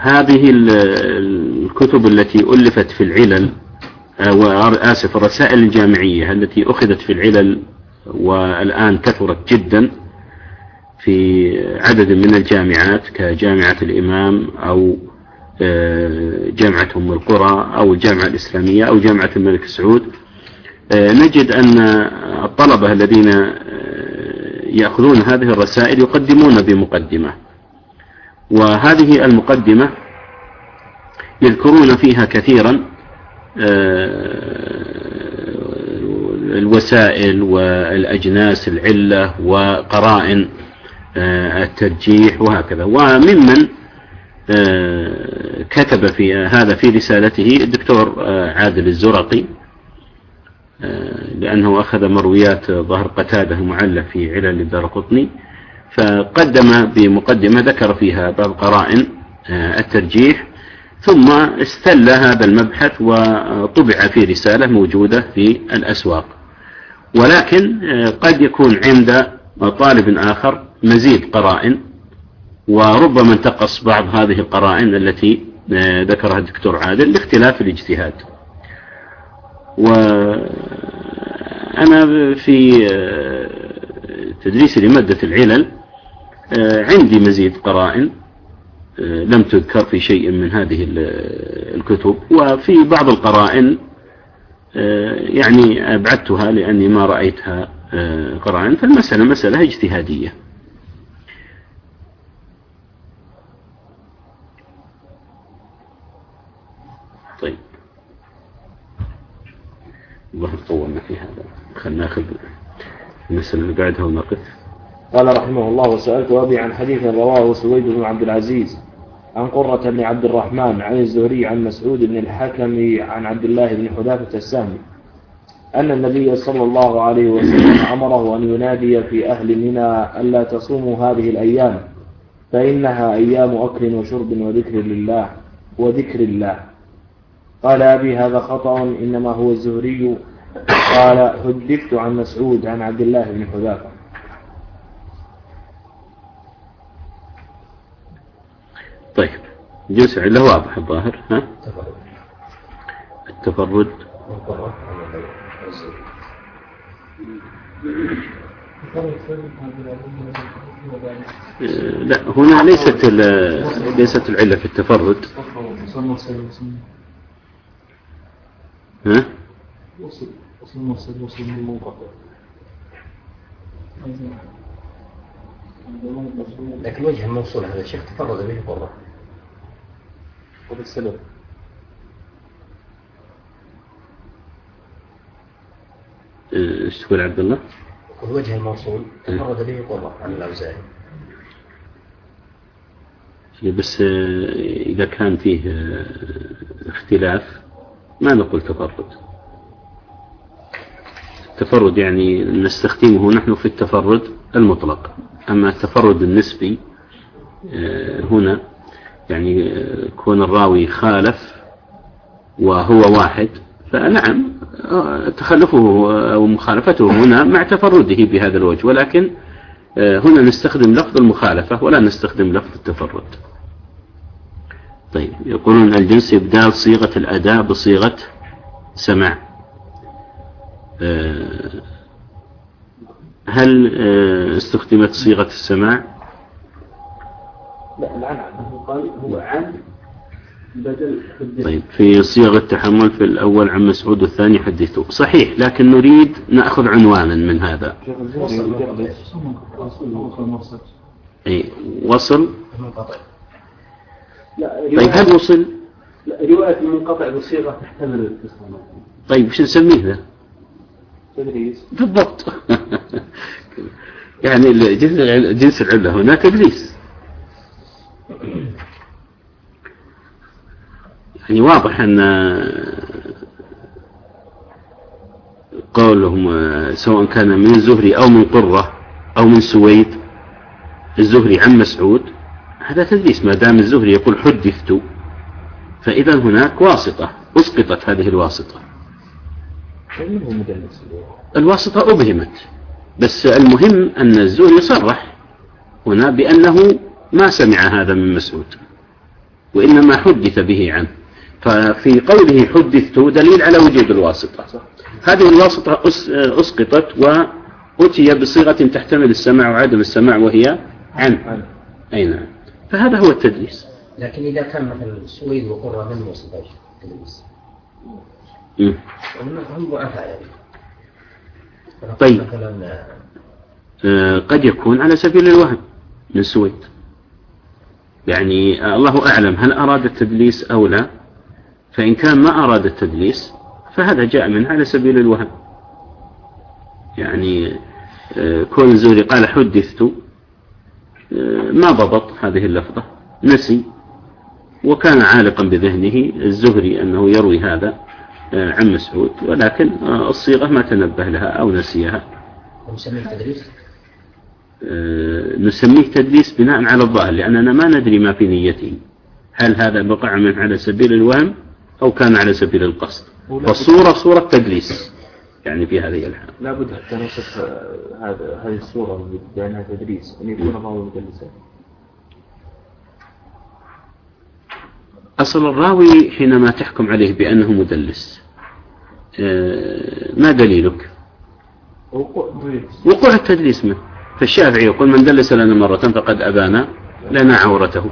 هذه الكتب التي ألفت في العلل آسف الرسائل الجامعية التي أخذت في العلل والآن كثرت جدا في عدد من الجامعات كجامعة الإمام أو آه، جامعة أم القرى أو الجامعة الإسلامية أو جامعة الملك سعود. آه، نجد أن الطلبة الذين آه، يأخذون هذه الرسائل يقدمون بمقدمة. وهذه المقدمة يذكرون فيها كثيرا الوسائل والأجناس العلة وقرائن آه، الترجيح وهكذا. وممن آه، كتب في هذا في رسالته الدكتور آه، عادل الزرقي لأنه أخذ مرويات ظهر قتادة المعلق في علل الدار قطني. فقدم بمقدمة ذكر فيها بعض قرائن الترجيح ثم استل هذا المبحث وطبع في رسالة موجودة في الأسواق. ولكن قد يكون عند طالب آخر مزيد قرائن وربما انتقص بعض هذه القرائن التي آه، ذكرها الدكتور عادل لاختلاف الاجتهاد. وأنا في آه، تدريسي لمادة العلل آه، عندي مزيد قرائن لم تذكر في شيء من هذه الكتب. وفي بعض القرائن يعني أبعدتها لأني ما رأيتها قرائن. فالمسألة مسألة اجتهادية. طيب. الله طولنا في هذا. خلنا ناخذ المسألة اللي بعدها ونقف. قال رحمه الله وسألت أبي عن حديث رواه سويد بن عبد العزيز عن قرة بن عبد الرحمن عن الزهري عن مسعود بن الحكم عن عبد الله بن حذافة السهمي أن النبي صلى الله عليه وسلم أمره أن ينادي في أهل منى ألا تصوموا هذه الأيام فإنها أيام أكل وشرب وذكر لله وذكر الله. قال أبي هذا خطأ إنما هو الزهري. قال حدثت عن مسعود عن عبد الله بن حذافة طيب جنس عله واضح الظاهر ها؟ التفرد. لا هنا ليست ليست العلة في التفرد. ها؟ لكن وجه الموصول هذا الشيخ تفرد به قرة وبالسبب إيش تقول عبد الله؟ وجه الموصول تفرد به قرة عن الأوزاعي بس إذا كان فيه اختلاف ما نقول تفرد. التفرد يعني نستخدمه نحن في التفرد المطلق. أما التفرد النسبي آه، هنا يعني آه، كون الراوي خالف وهو واحد فنعم آه، تخلفه أو مخالفته هنا مع تفرده بهذا الوجه ولكن هنا نستخدم لفظ المخالفة ولا نستخدم لفظ التفرد. طيب يقولون الجنس إبدال صيغة الأداء بصيغة سمع آه، هل آه، استخدمت صيغة السماع؟ لا العن عنه قال هو عن بدل طيب في صيغ التحمل في الأول عن مسعود والثاني حدثوا صحيح لكن نريد نأخذ عنوانا من هذا. أي وصل؟ طيب هل وصل؟ لا رواية المنقطع بصيغة تحتمل الاتصال. طيب وش نسميه ذا؟ تدريس بالضبط. يعني جنس العلة هنا تدريس. يعني واضح أن قولهم سواء كان من الزهري أو من قرة أو من سويد الزهري عن مسعود هذا تدليس ما دام الزهري يقول حدثت فإذا هناك واسطة أسقطت هذه الواسطة؟ الواسطة أبهمت بس المهم أن الزهري صرح هنا بأنه ما سمع هذا من مسعود وإنما حدث به عنه. ففي قوله حدثت دليل على وجود الواسطة. هذه الواسطة أس- أسقطت وأتي بصيغة تحتمل السماع وعدم السماع وهي عنه عنه. أي نعم. فهذا هو التدليس. لكن إذا كان مثلا السويد وقرة من مم. هم ضعفاء يعني؟ طيب. مثلا آه، قد يكون على سبيل الوهم من سويد. يعني آه، الله أعلم هل أراد التدليس أو لا. فإن كان ما أراد التدليس فهذا جاء منه على سبيل الوهم. يعني آه، كون الزهري قال حدثت آه، ما ضبط هذه اللفظة نسي وكان عالقا بذهنه الزهري أنه يروي هذا عن مسعود ولكن الصيغة ما تنبه لها أو نسيها. نسميه آه، نسميه تدليس بناء على الظاهر لأننا ما ندري ما في نيته. هل هذا بقع منه على سبيل الوهم أو كان على سبيل القصد؟ فالصورة صورة تدليس يعني في هذه الحالة لابد حتى نصف آه، هذا هذه الصورة بأنها تدريس أن يكون الراوي مدلسا أصل الراوي حينما تحكم عليه بأنه مدلس آه، ما دليلك؟ وقوع. وقوع التدليس منه. فالشافعي يقول من دلس لنا مرة فقد أبان لنا عورته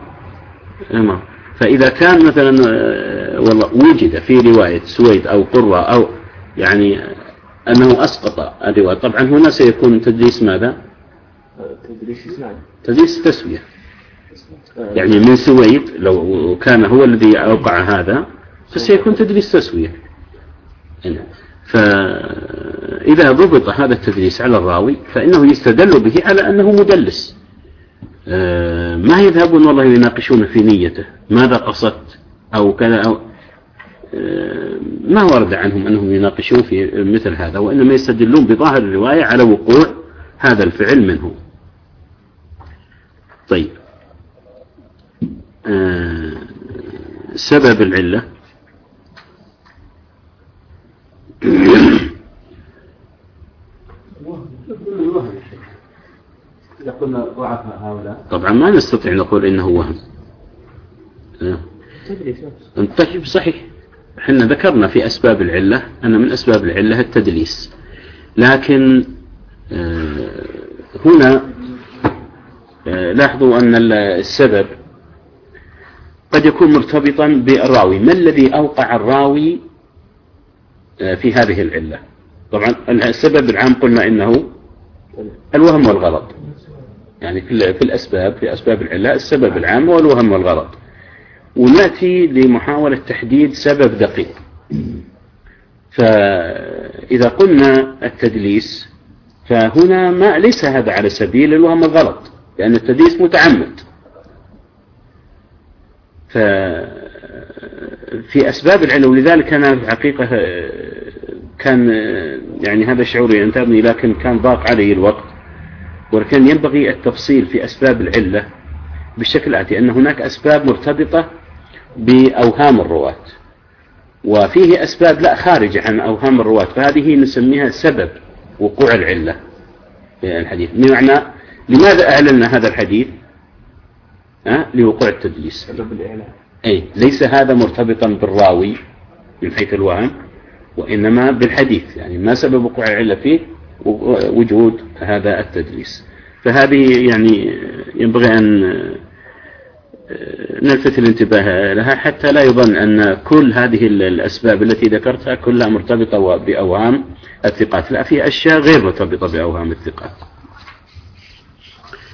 تمام. فإذا كان مثلا آه، والله وجد في رواية سويد أو قرة أو يعني آه، أنه أسقط الرواية طبعا هنا سيكون تدليس ماذا؟ تدريس إسناد تسوية يعني من سويد لو كان هو الذي أوقع هذا فسيكون تدليس تسوية هنا. فإذا ضبط هذا التدليس على الراوي فإنه يستدل به على أنه مدلس. آه، ما يذهبون والله يناقشون في نيته ماذا قصدت؟ أو كذا أو آه، ما ورد عنهم أنهم يناقشون في مثل هذا وإنما يستدلون بظاهر الرواية على وقوع هذا الفعل منه. طيب. آه، سبب العلة. إذا قلنا ضعف هؤلاء طبعا ما نستطيع نقول إنه وهم. آه. طيب صحيح. إحنا ذكرنا في أسباب العلة أن من أسباب العلة التدليس. لكن آه، هنا آه، لاحظوا أن السبب قد يكون مرتبطا بالراوي. ما الذي أوقع الراوي في هذه العلة. طبعا السبب العام قلنا إنه الوهم والغلط. يعني في ال- في الأسباب في أسباب العلة السبب العام هو الوهم والغلط. ونأتي لمحاولة تحديد سبب دقيق. فإذا قلنا التدليس فهنا ما ليس هذا على سبيل الوهم والغلط لأن التدليس متعمد. ففي أسباب العلم ولذلك أنا في الحقيقة آه، كان آه، يعني هذا شعوري ينتابني لكن كان ضاق علي الوقت ولكن ينبغي التفصيل في أسباب العلة بالشكل الآتي أن هناك أسباب مرتبطة بأوهام الرواة وفيه أسباب لا خارجة عن أوهام الرواة فهذه نسميها سبب وقوع العلة في الحديث. بمعنى لماذا أعلنا هذا الحديث؟ أه؟ لوقوع التدليس. سبب الإعلان. أي ليس هذا مرتبطا بالراوي من حيث الوهم وإنما بالحديث يعني ما سبب وقوع العلة فيه وجود هذا التدليس فهذه يعني ينبغي أن نلفت الانتباه لها حتى لا يظن أن كل هذه الأسباب التي ذكرتها كلها مرتبطة بأوهام الثقات. لا في أشياء غير مرتبطة بأوهام الثقات.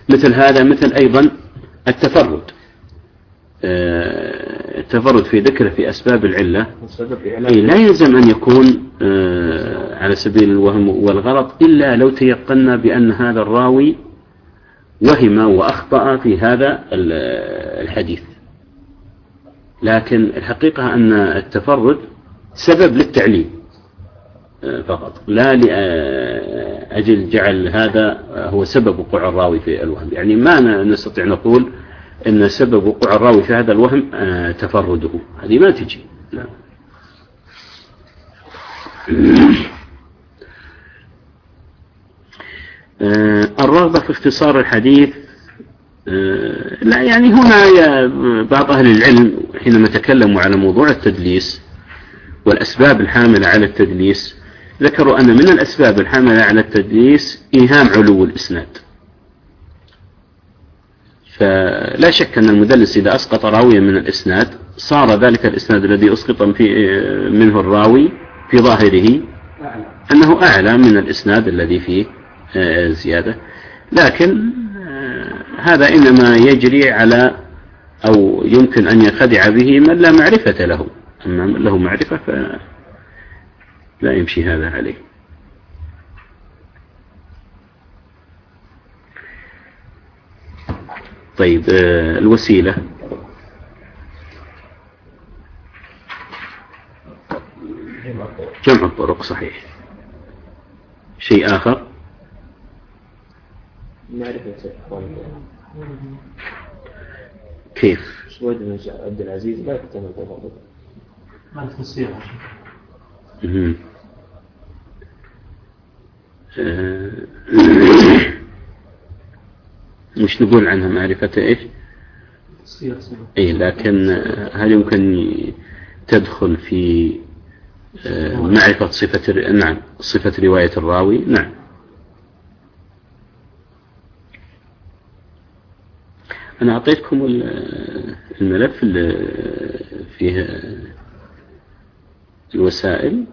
مثل هذا مثل أيضا التفرد. آه، التفرد في ذكره في أسباب العلة. لا يلزم أن يكون آه، على سبيل الوهم والغلط إلا لو تيقنا بأن هذا الراوي وهم وأخطأ في هذا ال- الحديث. لكن الحقيقة أن التفرد سبب للتعليل آه، فقط. لا لأجل جعل هذا هو سبب وقوع الراوي في الوهم. يعني ما نستطيع نقول أن سبب وقوع الراوي في هذا الوهم آه، تفرده. هذه ما تجي. لا. آه، الرغبة في اختصار الحديث آه، لا يعني هنا بعض أهل العلم حينما تكلموا على موضوع التدليس والأسباب الحاملة على التدليس ذكروا أن من الأسباب الحاملة على التدليس إيهام علو الإسناد. فلا شك أن المدلس إذا أسقط راويا من الإسناد صار ذلك الإسناد الذي أسقط منه الراوي في ظاهره أنه أعلى من الإسناد الذي فيه آه، زيادة. لكن آه، هذا إنما يجري على أو يمكن أن ينخدع به من لا معرفة له. أما من له معرفة فلا يمشي هذا عليه. طيب آه، الوسيلة. جمع الطرق صحيح. شيء آخر؟ معرفة كيف؟ سويد بن عبد العزيز لا يكتمل تفضل ما تفسير مهم. آه، مش نقول عنها معرفة سير اي لكن هل يمكن تدخل في آه، معرفة صفة نعم صفة رواية الراوي؟ نعم. أنا أعطيتكم ال- الملف اللي فيه الوسائل.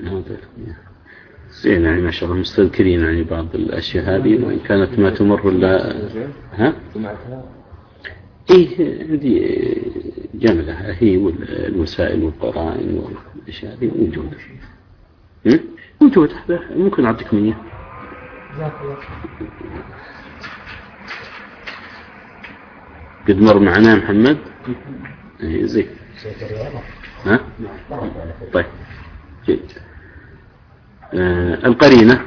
ما أعطيتكم إياه. زين يعني ما شاء الله مستذكرين يعني بعض الأشياء هذه وإن كانت ما تمر إلا ها؟ إيه عندي جملة هي والوسائل والقرائن والأشياء هذه موجودة هم؟ موجودة ممكن أعطيكم إياه. قد مر معنا محمد إيه زين ها طيب جيد القرينة.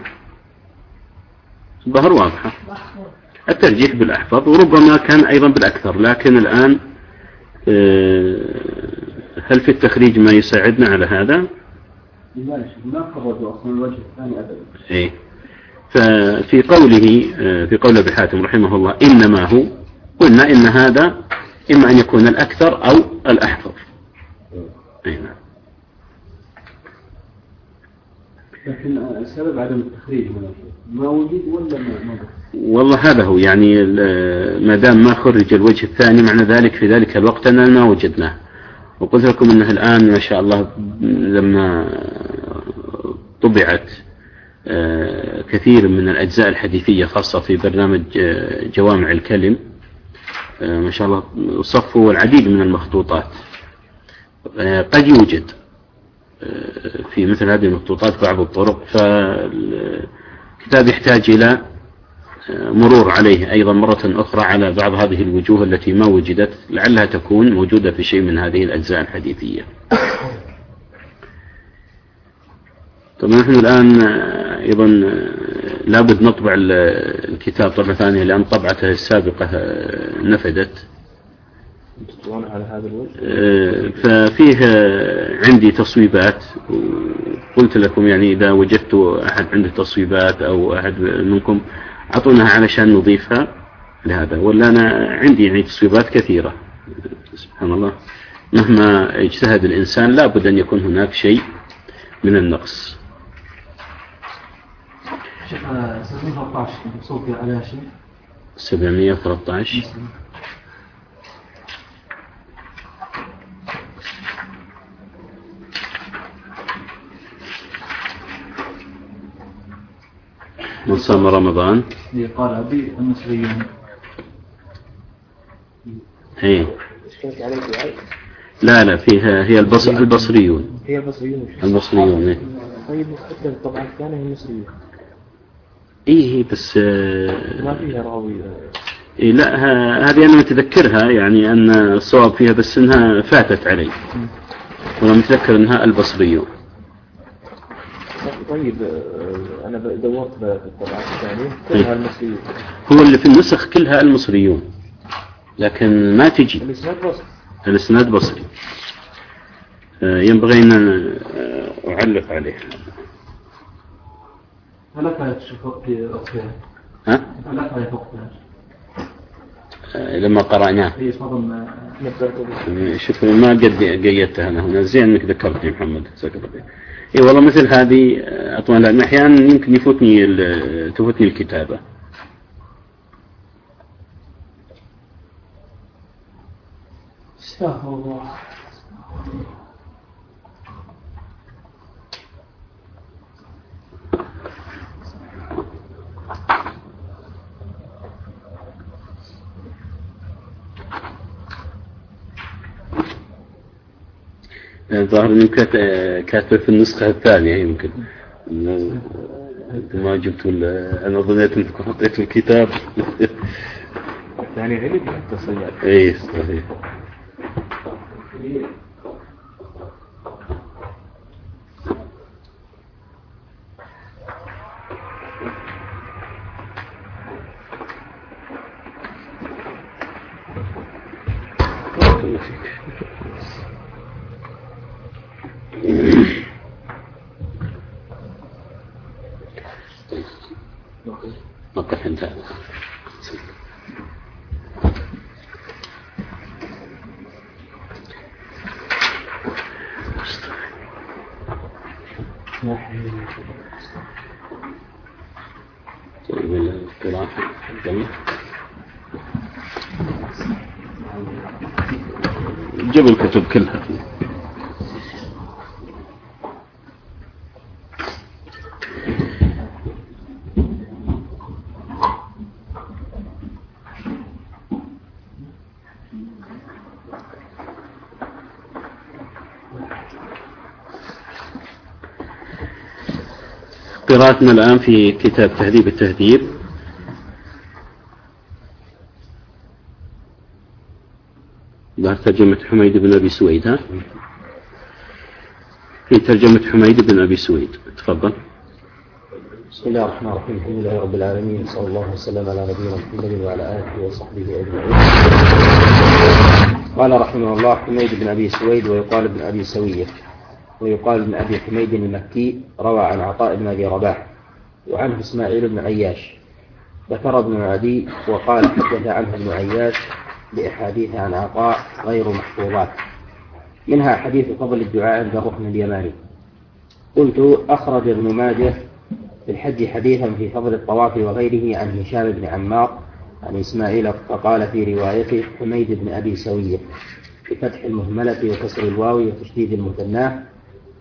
ظهر واضحة. الترجيح بالأحفظ وربما كان أيضا بالأكثر لكن الآن آه هل في التخريج ما يساعدنا على هذا؟ ما أصلا الوجه الثاني ابدا إيه. ففي قوله آه، في قول أبي حاتم رحمه الله إنما هو قلنا إن هذا إما أن يكون الأكثر أو الأحفظ. أي نعم لكن عدم التخريج ما وجد ولا ما؟ والله هذا هو يعني ما دام ما خرج الوجه الثاني معنى ذلك في ذلك الوقت أننا ما وجدناه. وقلت لكم أنه الآن ما شاء الله لما طبعت آه، كثير من الأجزاء الحديثية خاصة في برنامج آه، جوامع الكلم آه، ما شاء الله صفوا العديد من المخطوطات. قد يوجد. في مثل هذه المخطوطات بعض الطرق فالكتاب يحتاج إلى مرور عليه أيضا مرة أخرى على بعض هذه الوجوه التي ما وجدت لعلها تكون موجودة في شيء من هذه الأجزاء الحديثية. طبعا نحن الآن أيضا لابد نطبع الكتاب طبعة ثانية لأن طبعته السابقة نفدت. على هذا الوجه؟ ففيه عندي تصويبات وقلت لكم يعني إذا وجدت أحد عنده تصويبات أو أحد منكم أعطونها علشان نضيفها لهذا. ولا أنا عندي يعني تصويبات كثيرة. سبحان الله. مهما اجتهد الإنسان لابد أن يكون هناك شيء من النقص. شيخ آه، 713 صوتي على شيء؟ 713 من صام رمضان. هي قال أبي المصريون هي. لا لا فيها هي البص البصريون. هي بصريون وش البصريون إيه. طيب حتى الطبعة الثانية هي مصرية إيه بس آه، ما فيها راوي. إيه لا هذه أنا متذكرها يعني أن الصواب فيها بس أنها فاتت علي. وأنا متذكر أنها البصريون. طيب آه، أنا دورت في الطبعات الثانية. كلها المصريين هو اللي في النسخ كلها المصريون لكن ما تجي. الإسناد بسط الإسناد بصري. آه، ينبغي أن آه، أعلق عليه. هل كانت في؟ ها؟ هل كانت وقتها؟ لما قرأناه. به. شوف ما قد قيدتها أنا هنا. زين أنك ذكرتني محمد. جزاك الله خير. إي والله مثل هذه أطول لأن أحيانا يمكن يفوتني تفوتني الكتابة. استغفر الله. الظاهر آه، كاتبه في النسخة الثانية يمكن. ما جبت ولا أنا ظنيت انكم حطيتوا الكتاب. الثاني حتى الصياد اي صحيح. عبد الله جيب الكتب كلها. قراءتنا الآن في كتاب تهذيب التهذيب. ظهر ترجمة حميد بن أبي سويد ها؟ في ترجمة حميد بن أبي سويد. تفضل. بسم الله الرحمن الرحيم. الحمد لله رب العالمين صلى الله وسلم على نبينا محمد وعلى آله وصحبه أجمعين. قال رحمه الله حميد بن أبي سويد ويقال ابن أبي سويه ويقال ابن أبي حميد المكي روى عن عطاء بن أبي رباح وعنه إسماعيل بن عياش. ذكر ابن عدي وقال حدث عنه ابن عياش بأحاديث عن عطاء غير محفوظات. منها حديث فضل الدعاء عند الركن اليماني. قلت أخرج ابن ماجه في الحج حديثا في فضل الطواف وغيره عن هشام بن عمار عن إسماعيل فقال في روايته حميد بن أبي سوية بفتح المهملة وكسر الواو وتشديد المثناه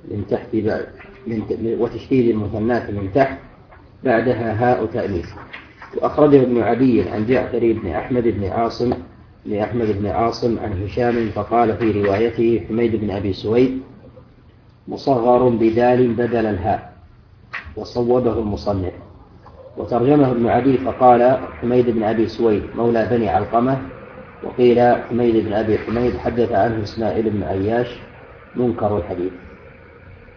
من تحت بعد من وتشديد المثناة من تحت بعدها هاء تأنيث. وأخرجه ابن عدي عن جعفر بن أحمد بن عاصم لأحمد بن عاصم عن هشام فقال في روايته حميد بن أبي سويد مصغر بدال بدل الهاء. وصوبه المصنف. وترجمه ابن عدي فقال حميد بن أبي سويد مولى بني علقمة وقيل حميد بن أبي حميد حدث عنه إسماعيل بن عياش منكر الحديث.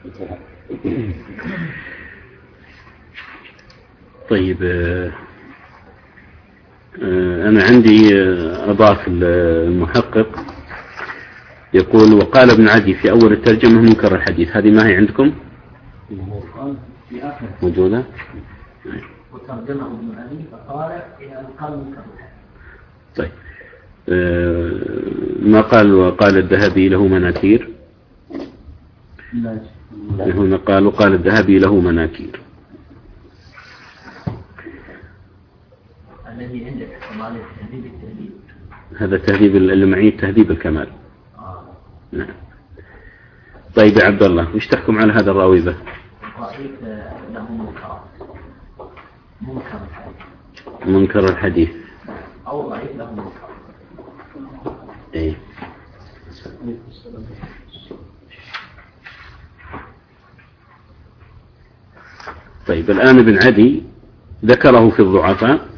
طيب آه، آه، أنا عندي آه، أضاف المحقق يقول وقال ابن عدي في أول الترجمة منكر الحديث. هذه ما هي عندكم؟ موجودة؟ وترجمه ابن فقال إلى أن قال منكر طيب ما قال؟ وقال الذهبي له مناكير هنا قال وقال الذهبي له مناكير. الذي عندك كمال التهذيب التهذيب. هذا تهذيب اللي معي تهذيب الكمال. آه. نعم. طيب يا عبد الله وش تحكم على هذا الراوي به رأيت له منكرات منكر. الحديث. منكر الحديث. أو رأيت له منكر. إيه. طيب الآن ابن عدي ذكره في الضعفاء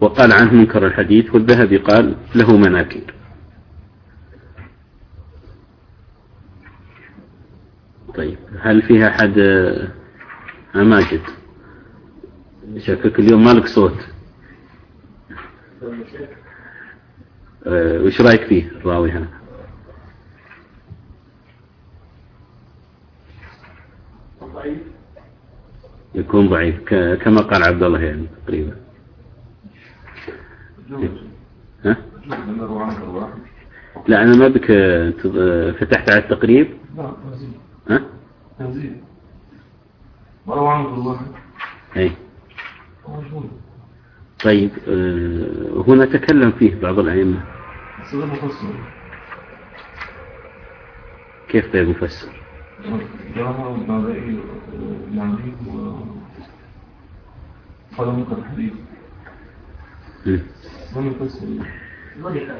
وقال عنه منكر الحديث والذهبي قال له مناكير. طيب هل فيها أحد أنا ماجد شكلك اليوم مالك صوت. آه، وش رأيك فيه الراوي هذا؟ يكون ضعيف كما قال عبد الله يعني تقريبا ها؟ لا أنا ما بك فتحت على التقريب لا تنزيل ها؟ تنزيل روى عنه الواحد أي طيب آه، هنا تكلم فيه بعض الأئمة كيف طيب مفسر؟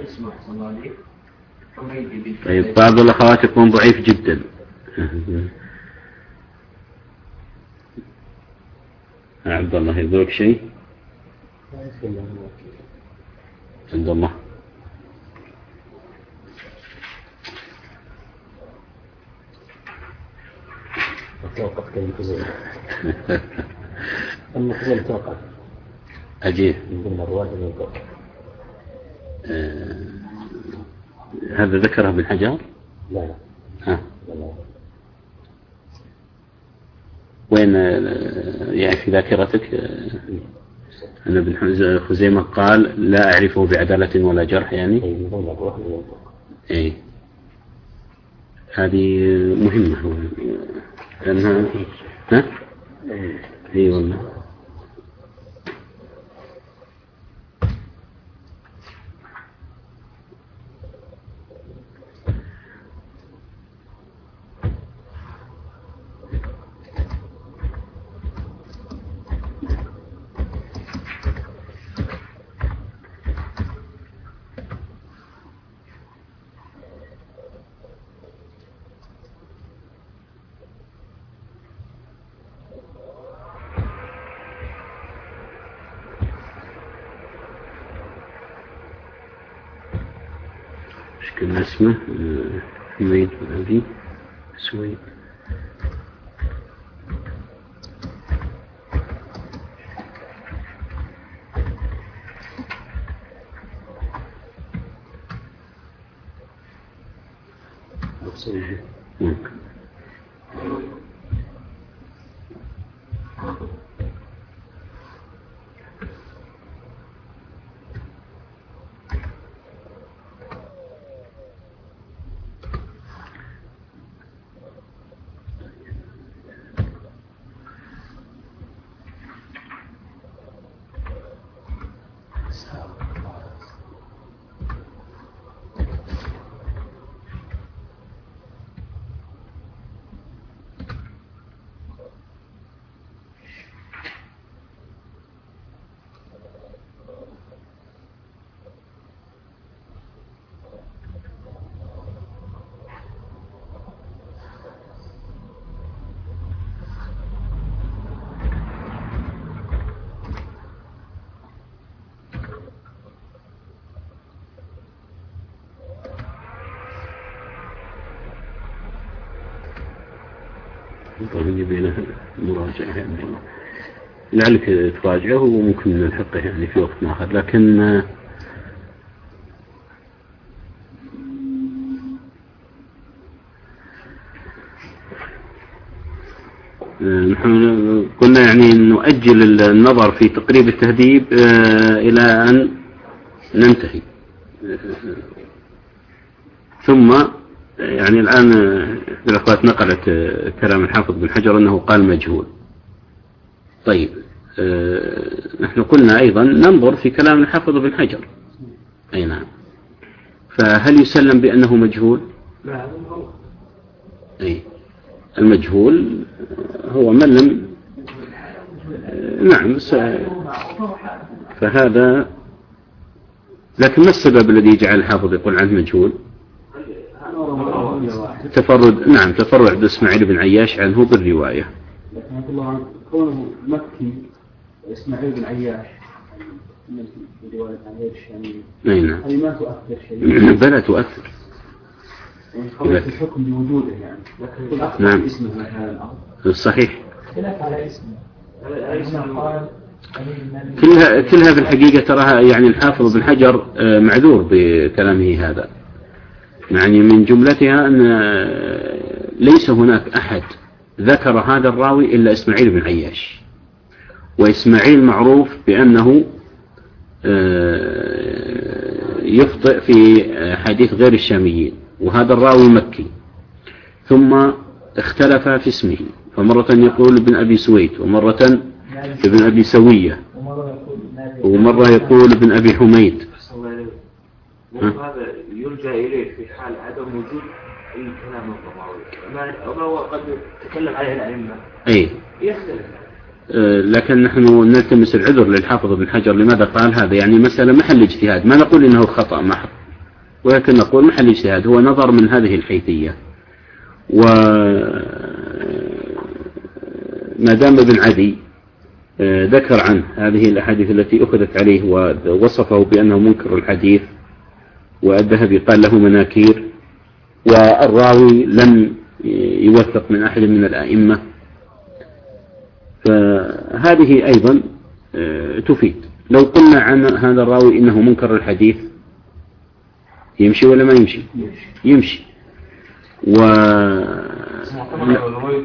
اسمه أحسن الله بن طيب بعض الأخوات يكون ضعيف جدا. عبد الله يذوق شيء؟ عبد الله. توقف كلمة خزيمة أما خزيمة توقف أجيه من ضمن الرواة يوقف آه، هذا ذكره ابن حجر؟ لا. لا ها. لا وين آه، يعني في ذاكرتك؟ آه، أن ابن خزيمة قال لا أعرفه بعدالة ولا جرح يعني؟ أي إيه. هذه مهمة. لأنها ها؟ اي والله إيش كان اسمه آه، حميد بن ابي سويد ممكن طيب يبي له مراجعة يعني لعلك تراجعه وممكن نلحقه يعني في وقت آخر. لكن آه، نحن قلنا يعني نؤجل النظر في تقريب التهذيب آه، إلى أن ننتهي. ثم يعني الآن الأخوات نقلت آه، كلام الحافظ بن حجر أنه قال مجهول. طيب آه، نحن قلنا أيضا ننظر في كلام الحافظ بن حجر. أي نعم. فهل يسلم بأنه مجهول؟ لا أي المجهول هو من لم آه، نعم س- فهذا لكن ما السبب الذي يجعل الحافظ يقول عنه مجهول؟ تفرد نعم تفرد اسماعيل بن عياش عنه بالرواية. عبد الله كونه مكي إسماعيل بن عياش. من رواية عن الشامي أي نعم. هذه ما تؤثر شيء؟ بلى تؤثر. يعني قضية الحكم بوجوده يعني. لكن نعم. اسمه مثلا صحيح. اختلاف على اسمه. قال كلها كلها في الحقيقة تراها يعني الحافظ بن حجر آه، معذور بكلامه هذا. يعني من جملتها أن ليس هناك أحد ذكر هذا الراوي إلا إسماعيل بن عياش. وإسماعيل معروف بأنه آه، يخطئ في حديث غير الشاميين وهذا الراوي مكي. ثم اختلف في اسمه فمرة يقول ابن أبي سويد ومرة ابن أبي سوية ومرة يقول ابن أبي حميد. وهذا يلجأ إليه في حال عدم وجود الكلام الضماوي ما ما هو قد تكلم عليه الأئمة. أي يختلف. آه، لكن نحن نلتمس العذر للحافظ بن حجر. لماذا قال هذا؟ يعني مسألة محل اجتهاد. ما نقول إنه خطأ محض ولكن نقول محل اجتهاد هو نظر من هذه الحيثية. و ما دام ابن عدي آه، ذكر عنه هذه الأحاديث التي أخذت عليه ووصفه بأنه منكر الحديث والذهبي قال له مناكير والراوي لم يوثق من أحد من الأئمة. فهذه أيضا آه، تفيد. لو قلنا عن هذا الراوي إنه منكر الحديث يمشي ولا ما يمشي؟ يمشي. و على رواية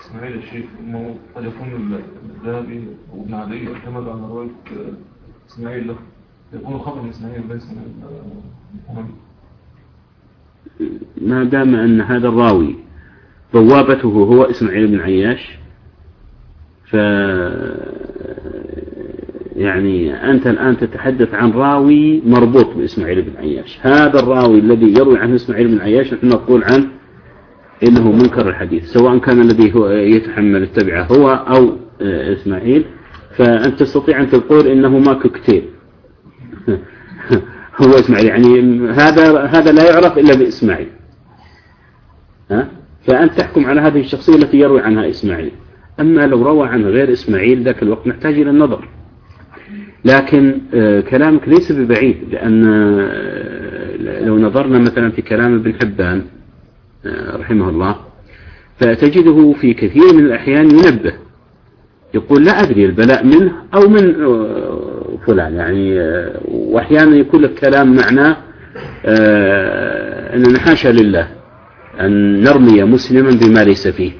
إسماعيل الشيخ إنه قد يكون الذهبي وابن عدي اعتمد على رواية إسماعيل له. يكون محمد ما دام أن هذا الراوي بوابته هو إسماعيل بن عياش ف يعني أنت الآن تتحدث عن راوي مربوط بإسماعيل بن عياش. هذا الراوي الذي يروي عنه إسماعيل بن عياش نحن نقول عنه إنه منكر الحديث سواء كان الذي هو يتحمل التبعة هو أو إسماعيل. فأنت تستطيع أن تقول إنه ما كوكتيل هو إسماعيل. يعني هذا هذا لا يعرف إلا بإسماعيل. ها؟ فأنت تحكم على هذه الشخصية التي يروي عنها إسماعيل. أما لو روى عن غير إسماعيل ذاك الوقت نحتاج إلى النظر. لكن آه، كلامك ليس ببعيد لأن آه، لو نظرنا مثلا في كلام ابن حبان آه، رحمه الله فتجده في كثير من الأحيان ينبه. يقول لا أدري البلاء منه أو من فلان يعني آه، وأحيانا يكون لك كلام معناه آه، أننا حاشا لله أن نرمي مسلما بما ليس فيه.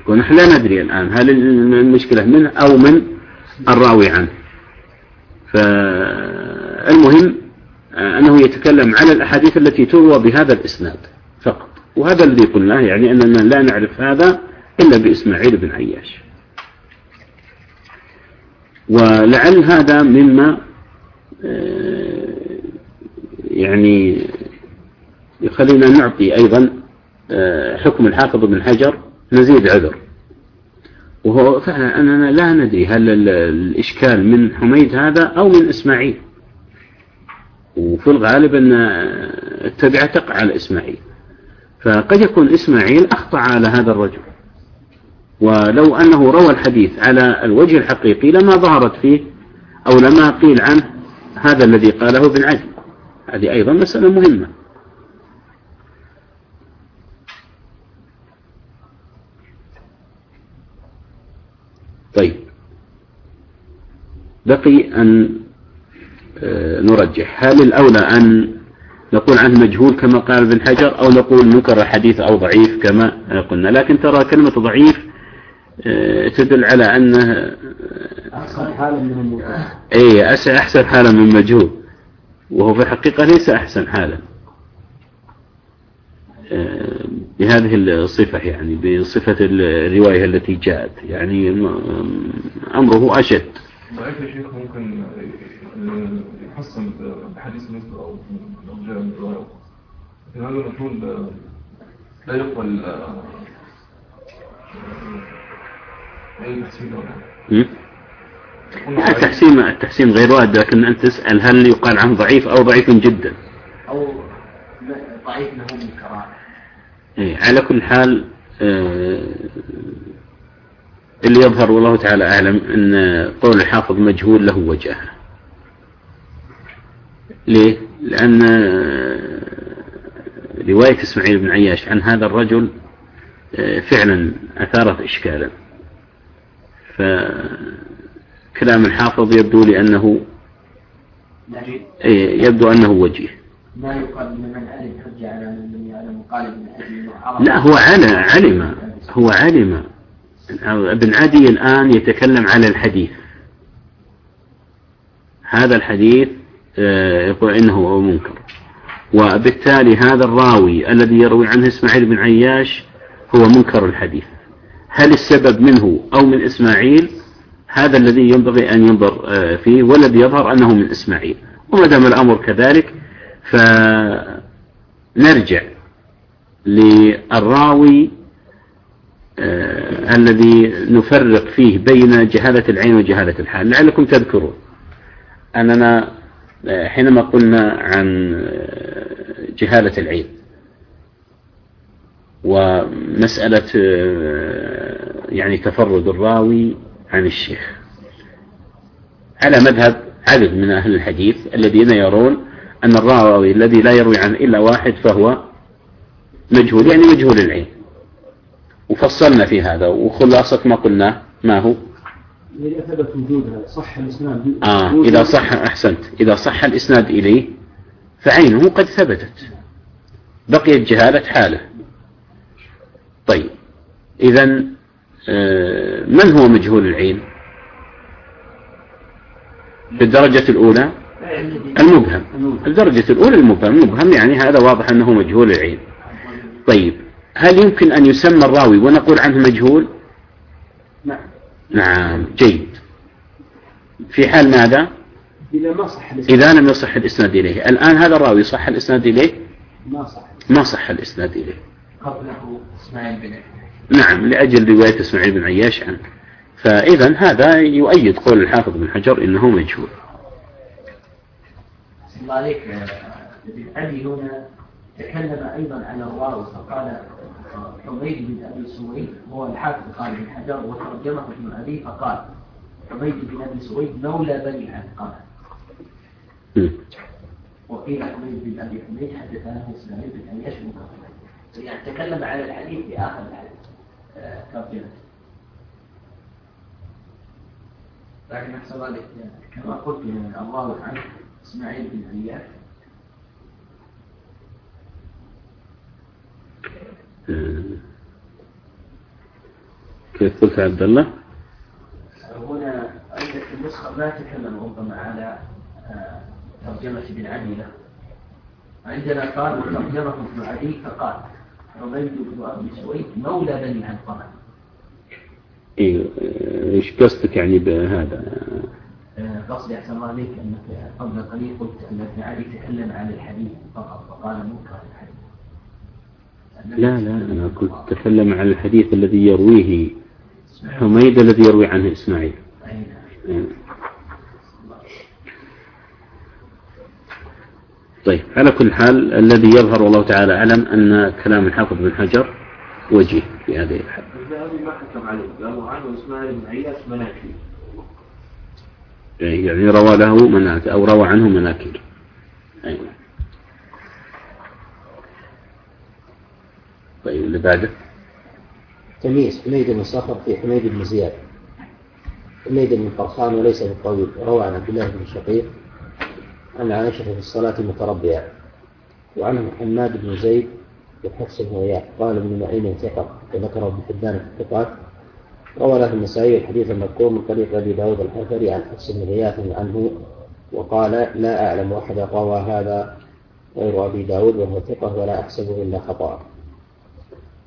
يقول نحن لا ندري الآن هل المشكلة منه أو من الراوي عنه. فالمهم آه، أنه يتكلم على الأحاديث التي تروى بهذا الإسناد فقط. وهذا الذي قلناه يعني أننا لا نعرف هذا إلا بإسماعيل بن عياش. ولعل هذا مما آه، يعني يخلينا نعطي أيضا آه، حكم الحافظ بن حجر نزيد عذر. وهو فعلا أننا لا ندري هل ال- الإشكال من حميد هذا أو من إسماعيل. وفي الغالب أن التبعة تقع على إسماعيل. فقد يكون إسماعيل أخطأ على هذا الرجل. ولو أنه روى الحديث على الوجه الحقيقي لما ظهرت فيه أو لما قيل عنه هذا الذي قاله ابن عدي هذه أيضا مسألة مهمة. طيب. بقي أن آه، نرجح. هل الأولى أن نقول عنه مجهول كما قال ابن حجر أو نقول منكر الحديث أو ضعيف كما قلنا؟ لكن ترى كلمة ضعيف تدل على أنه أحسن حالا من أي أحسن حالا من مجهول. وهو في الحقيقة ليس أحسن حالا. آه، بهذه الصفة يعني بصفة الرواية التي جاءت. يعني أمره أشد. ضعيف يا شيخ ممكن آه، يحسن بحديث مثل أو جاء من رواية أخرى. لكن هذا آه، لا يقبل لا. التحسين التحسين غير وارد لكن أنت تسأل هل يقال عنه ضعيف أو ضعيف جدا أو ضعيف له منكرات إيه، على كل حال آه، اللي يظهر والله تعالى أعلم أن قول الحافظ مجهول له وجهة ليه؟ لأن آه، رواية إسماعيل بن عياش عن هذا الرجل آه، فعلا أثارت إشكالا فكلام الحافظ يبدو لي أنه يبدو أنه وجيه. ما يقال من علم حجة على من لم يعلم قال ابن لا هو علم علم هو علم. ابن عدي الآن يتكلم على الحديث. هذا الحديث آه، يقول إنه منكر. وبالتالي هذا الراوي الذي يروي عنه إسماعيل بن عياش هو منكر الحديث. هل السبب منه أو من إسماعيل؟ هذا الذي ينبغي أن ينظر آه، فيه والذي يظهر أنه من إسماعيل. وما دام الأمر كذلك فنرجع للراوي آه الذي نفرق فيه بين جهالة العين وجهالة الحال. لعلكم تذكرون أننا آه، حينما قلنا عن آه، جهالة العين ومسألة آه، يعني تفرد الراوي عن الشيخ. على مذهب عدد من أهل الحديث الذين يرون أن الراوي الذي لا يروي عنه إلا واحد فهو مجهول يعني مجهول العين. وفصلنا في هذا وخلاصة ما قلنا ما هو؟ إذا ثبت وجودها صح الإسناد آه إذا صح أحسنت. إذا صح الإسناد إليه فعينه قد ثبتت. بقيت جهالة حاله. طيب. إذا آه، من هو مجهول العين؟ بالدرجة الأولى؟ المبهم. الدرجة الأولى المبهم. المبهم يعني هذا واضح أنه مجهول العين. طيب. هل يمكن أن يسمى الراوي ونقول عنه مجهول؟ نعم. نعم جيد. في حال ماذا؟ إذا ما صح إذا لم يصح الإسناد إليه. الآن هذا الراوي صح الإسناد إليه؟ ما صح. ما صح الإسناد إليه. قبله إسماعيل بن نعم لأجل رواية إسماعيل بن عياش عنه فإذا هذا يؤيد قول الحافظ بن حجر إنه مجهول. الله عليك ابن علي هنا. تكلم أيضا عن الراوي فقال حميد بن أبي سويد هو الحافظ قال ابن حجر وترجمه ابن أبي فقال حميد بن أبي سويد مولى بني عنقمة مم. وقيل حميد بن أبي حميد حدثناه إسماعيل بن أياش من يعني تكلم على الحديث في آخر الحديث آه، ترجمة لكن أحسن عليك كما قلت الله عنه إسماعيل بن أياش آه. كيف قلت عبد الله؟ هنا عندك النسخة ما تكلم ربما على آه، ترجمة ابن عدي له عندنا قال وترجمه ابن عدي فقال عبيد بن أبي سويد مولى بني علقمة إيه إيش قصدك يعني بهذا؟ آه، قصدي أحسن الله عليك أنك قبل قليل قلت أن ابن علي تكلم عن الحديث فقط فقال منكر الحديث. لا لا أنا كنت أتكلم عن الحديث الذي يرويه حميد الذي يروي عنه إسماعيل. أي نعم. إيه. طيب على كل حال الذي يظهر والله تعالى أعلم أن كلام الحافظ بن حجر وجيه في هذه الحال. الذهبي ما حكم عليه قالوا عنه إسماعيل بن عياش مناكير. يعني روى له مناكير أو روى عنه مناكير. أي نعم. طيب اللي بعده؟ تمييز حميد بن صخر في حميد بن زياد. حميد بن قرخان وليس بالطويل روى عن عبد الله بن شقيق. عن عائشة في الصلاة المتربية وعنه حماد بن زيد وحفص بن غياث قال ابن معين ثقة وذكره ابن حبان في الثقات. روى له النسائي الحديث المذكور من طريق أبي داود الحفري عن حفص بن غياث عنه وقال لا أعلم احدا روى هذا غير أبي داود وهو ثقة ولا أحسبه إلا خطأ.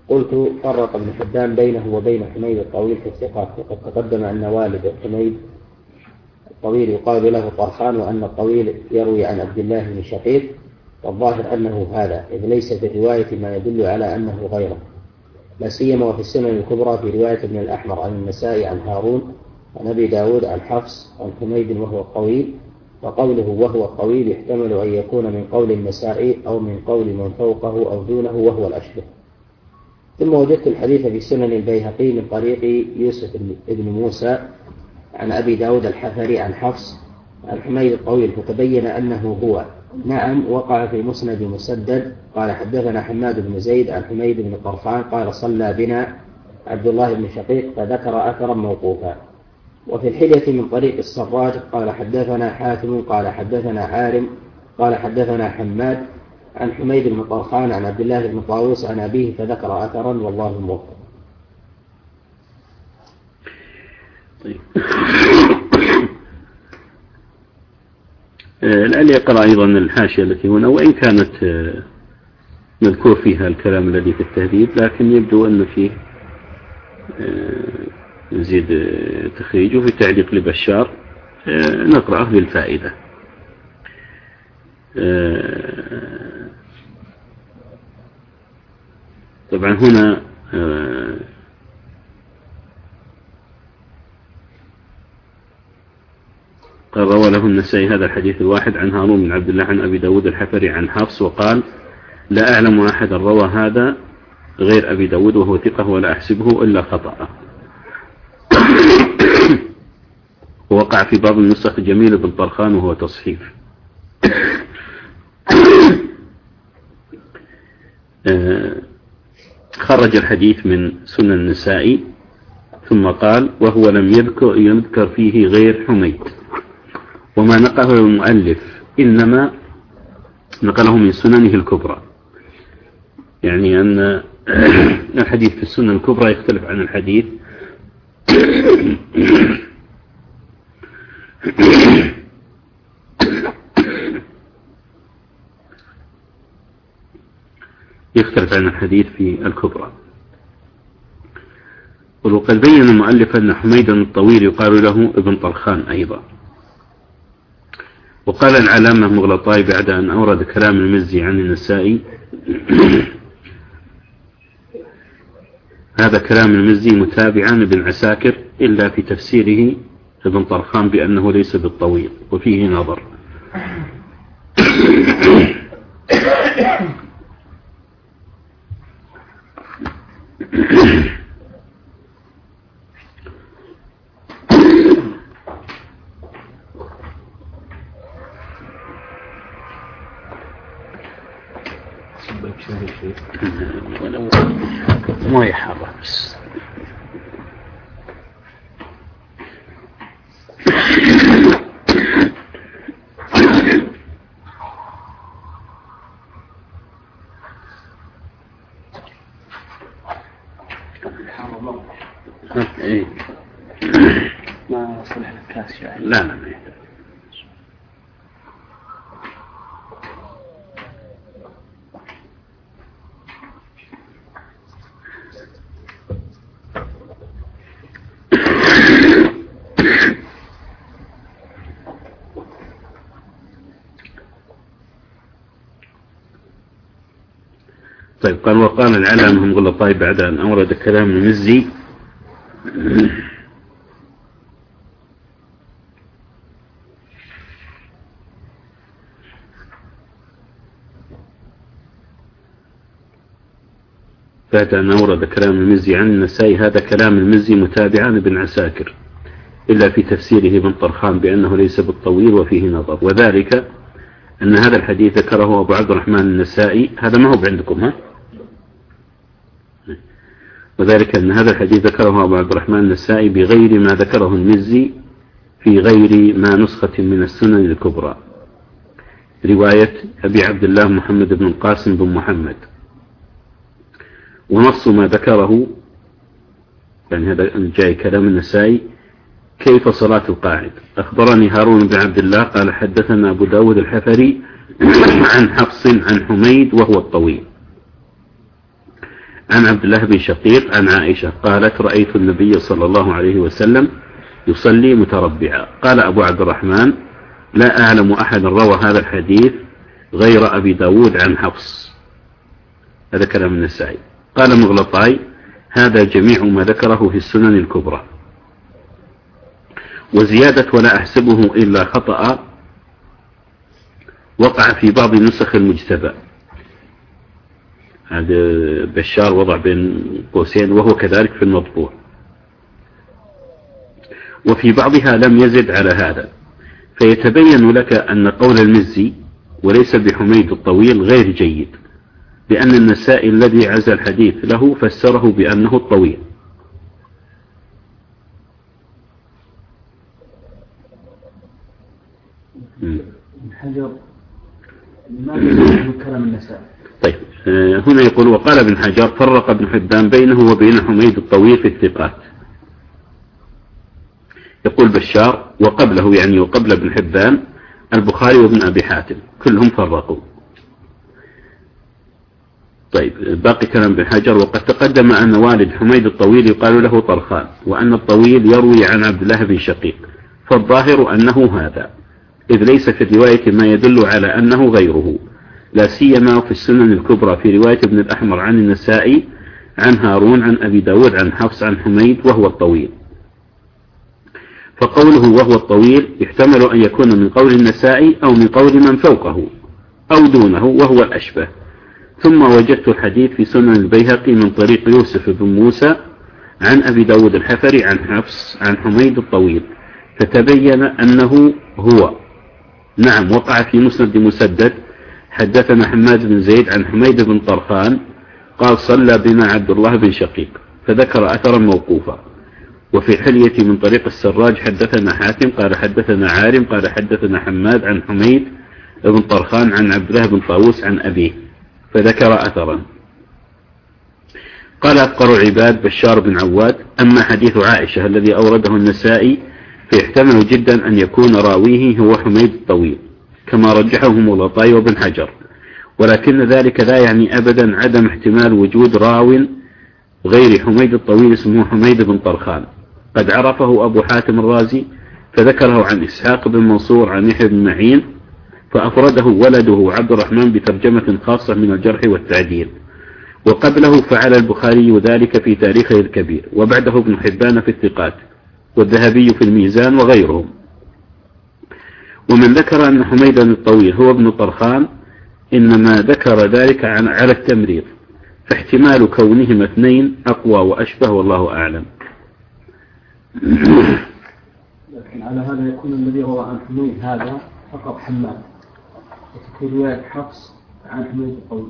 قلت فرق ابن حبان بينه وبين حميد الطويل في الثقات وقد تقدم أن والد حميد الطويل يقال له طرخان وأن الطويل يروي عن عبد الله بن شقيق والظاهر أنه هذا إذ ليس في الرواية ما يدل على أنه غيره. لا سيما وفي السنن الكبرى في رواية ابن الأحمر عن النسائي عن هارون عن أبي داود عن حفص عن حميد وهو الطويل وقوله وهو الطويل يحتمل أن يكون من قول النسائي أو من قول من فوقه أو دونه وهو الأشبه. ثم وجدت الحديث في سنن البيهقي من طريق يوسف بن موسى عن أبي داود الحفري عن حفص عن حميد الطويل فتبين أنه هو. نعم وقع في مسند مسدد. قال حدثنا حماد بن زيد عن حميد بن طرفان قال صلى بنا عبد الله بن شقيق فذكر أثرا موقوفا. وفي الحلية من طريق السراج قال حدثنا حاتم قال حدثنا عارم قال حدثنا حماد عن حميد بن طرخان عن عبد الله بن طاووس عن أبيه فذكر أثرا والله الموفق طيب. لعلي يقرأ أيضا الحاشية التي هنا وإن كانت آه، مذكور فيها الكلام الذي في التهذيب لكن يبدو أن فيه نزيد آه، تخريجه في تعليق لبشار آه، نقرأه للفائدة. طبعا هنا قال روى له النسائي هذا الحديث الواحد عن هارون بن عبد الله عن أبي داود الحفري عن حفص وقال لا أعلم أحدا روى هذا غير أبي داود وهو ثقة ولا أحسبه إلا خطأ. ووقع في بعض النسخ جميل بن طرخان وهو تصحيف آه، خرج الحديث من سنن النسائي ثم قال وهو لم يذكر, يذكر فيه غير حميد. وما نقله المؤلف إنما نقله من سننه الكبرى. يعني أن الحديث في السنن الكبرى يختلف عن الحديث يختلف عن الحديث في الكبرى. وقد بين المؤلف أن حميدا الطويل يقال له ابن طرخان أيضا. وقال العلامة مغلطاي بعد أن أورد كلام المزي عن النسائي. هذا كلام المزي متابعا ابن عساكر إلا في تفسيره ابن طرخان بأنه ليس بالطويل وفيه نظر ما يحرك بس ما يعني لا لا ما يحتاج. طيب قال وقال العلامة هم غلطاي بعد أن أورد كلام المزي بعد أن أورد كلام المزي عن النسائي هذا كلام المزي متابعا ابن عساكر إلا في تفسيره ابن طرخان بأنه ليس بالطويل وفيه نظر. وذلك أن هذا الحديث ذكره أبو عبد الرحمن النسائي. هذا ما هو عندكم ها؟ وذلك أن هذا الحديث ذكره أبو عبد الرحمن النسائي بغير ما ذكره المزي في غير ما نسخة من السنن الكبرى. رواية أبي عبد الله محمد بن القاسم بن محمد. ونص ما ذكره يعني هذا جاي كلام النسائي كيف صلاة القاعد؟ أخبرني هارون بن عبد الله قال حدثنا أبو داود الحفري عن حفص عن حميد وهو الطويل. عن عبد الله بن شقيق عن عائشة قالت رأيت النبي صلى الله عليه وسلم يصلي متربعا. قال أبو عبد الرحمن لا أعلم أحد روى هذا الحديث غير أبي داود عن حفص. هذا كلام النسائي. قال مغلطاي هذا جميع ما ذكره في السنن الكبرى. وزيادة ولا أحسبه إلا خطأ وقع في بعض نسخ المجتبى. هذا بشار وضع بين قوسين وهو كذلك في المطبوع وفي بعضها لم يزد على هذا. فيتبين لك أن قول المزي وليس بحميد الطويل غير جيد. لأن النسائي الذي عزى الحديث له فسره بأنه الطويل. حجر كلام النسائي طيب آه، هنا يقول وقال ابن حجر فرق ابن حبان بينه وبين حميد الطويل في الثقات. يقول بشار وقبله يعني وقبل ابن حبان البخاري وابن أبي حاتم كلهم فرقوا. طيب باقي كلام ابن حجر. وقد تقدم أن والد حميد الطويل يقال له طرخان وأن الطويل يروي عن عبد الله بن شقيق فالظاهر أنه هذا إذ ليس في الرواية ما يدل على أنه غيره لا سيما في السنن الكبرى في رواية ابن الأحمر عن النسائي عن هارون عن أبي داود عن حفص عن حميد وهو الطويل. فقوله وهو الطويل يحتمل أن يكون من قول النسائي أو من قول من فوقه أو دونه وهو الأشبه. ثم وجدت الحديث في سنن البيهقي من طريق يوسف بن موسى عن أبي داود الحفري عن حفص عن حميد الطويل فتبين أنه هو. نعم وقع في مسند مسدد. حدثنا حماد بن زيد عن حميد بن طرخان قال صلى بنا عبد الله بن شقيق. فذكر أثرا موقوفا. وفي حلية من طريق السراج حدثنا حاتم قال حدثنا عارم قال حدثنا حماد عن حميد بن طرخان عن عبد الله بن طاووس عن أبيه. فذكر أثرا. قال أفقر عباد بشار بن عواد أما حديث عائشة الذي أورده النسائي فيحتمل جدا أن يكون راويه هو حميد الطويل كما رجحه ملطاي وابن حجر. ولكن ذلك لا يعني أبدا عدم احتمال وجود راو غير حميد الطويل اسمه حميد بن طرخان. قد عرفه أبو حاتم الرازي فذكره عن إسحاق بن منصور عن يحيى بن معين فأفرده ولده عبد الرحمن بترجمة خاصة من الجرح والتعديل. وقبله فعل البخاري ذلك في تاريخه الكبير. وبعده ابن حبان في الثقات. والذهبي في الميزان وغيرهم. ومن ذكر أن حميدا الطويل هو ابن طرخان إنما ذكر ذلك على التمريض. فاحتمال كونهما اثنين أقوى وأشبه والله أعلم. لكن على هذا يكون الذي روى عن حميد هذا فقط حماد. وتكون رواية حفص عن حميد الطويل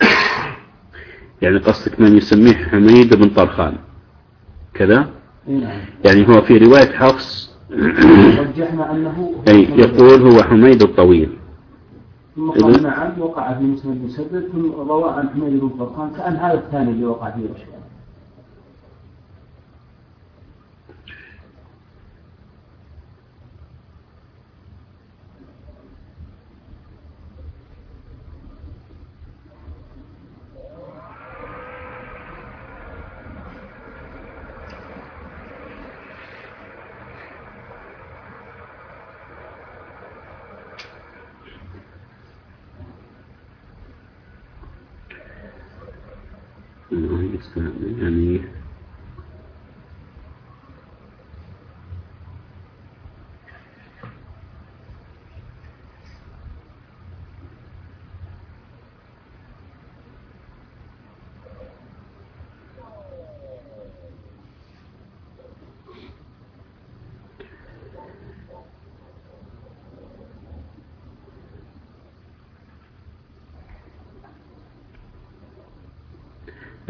يعني قصدك من يسميه حميد بن طرخان. كذا؟ نعم. يعني هو في رواية حفص رجحنا أنه أي يقول هو حميد الطويل. ثم قال نعم وقع في مسند مسدد ثم روى عن حميد بن طرخان كأن هذا الثاني اللي وقع فيه الأشياء يعني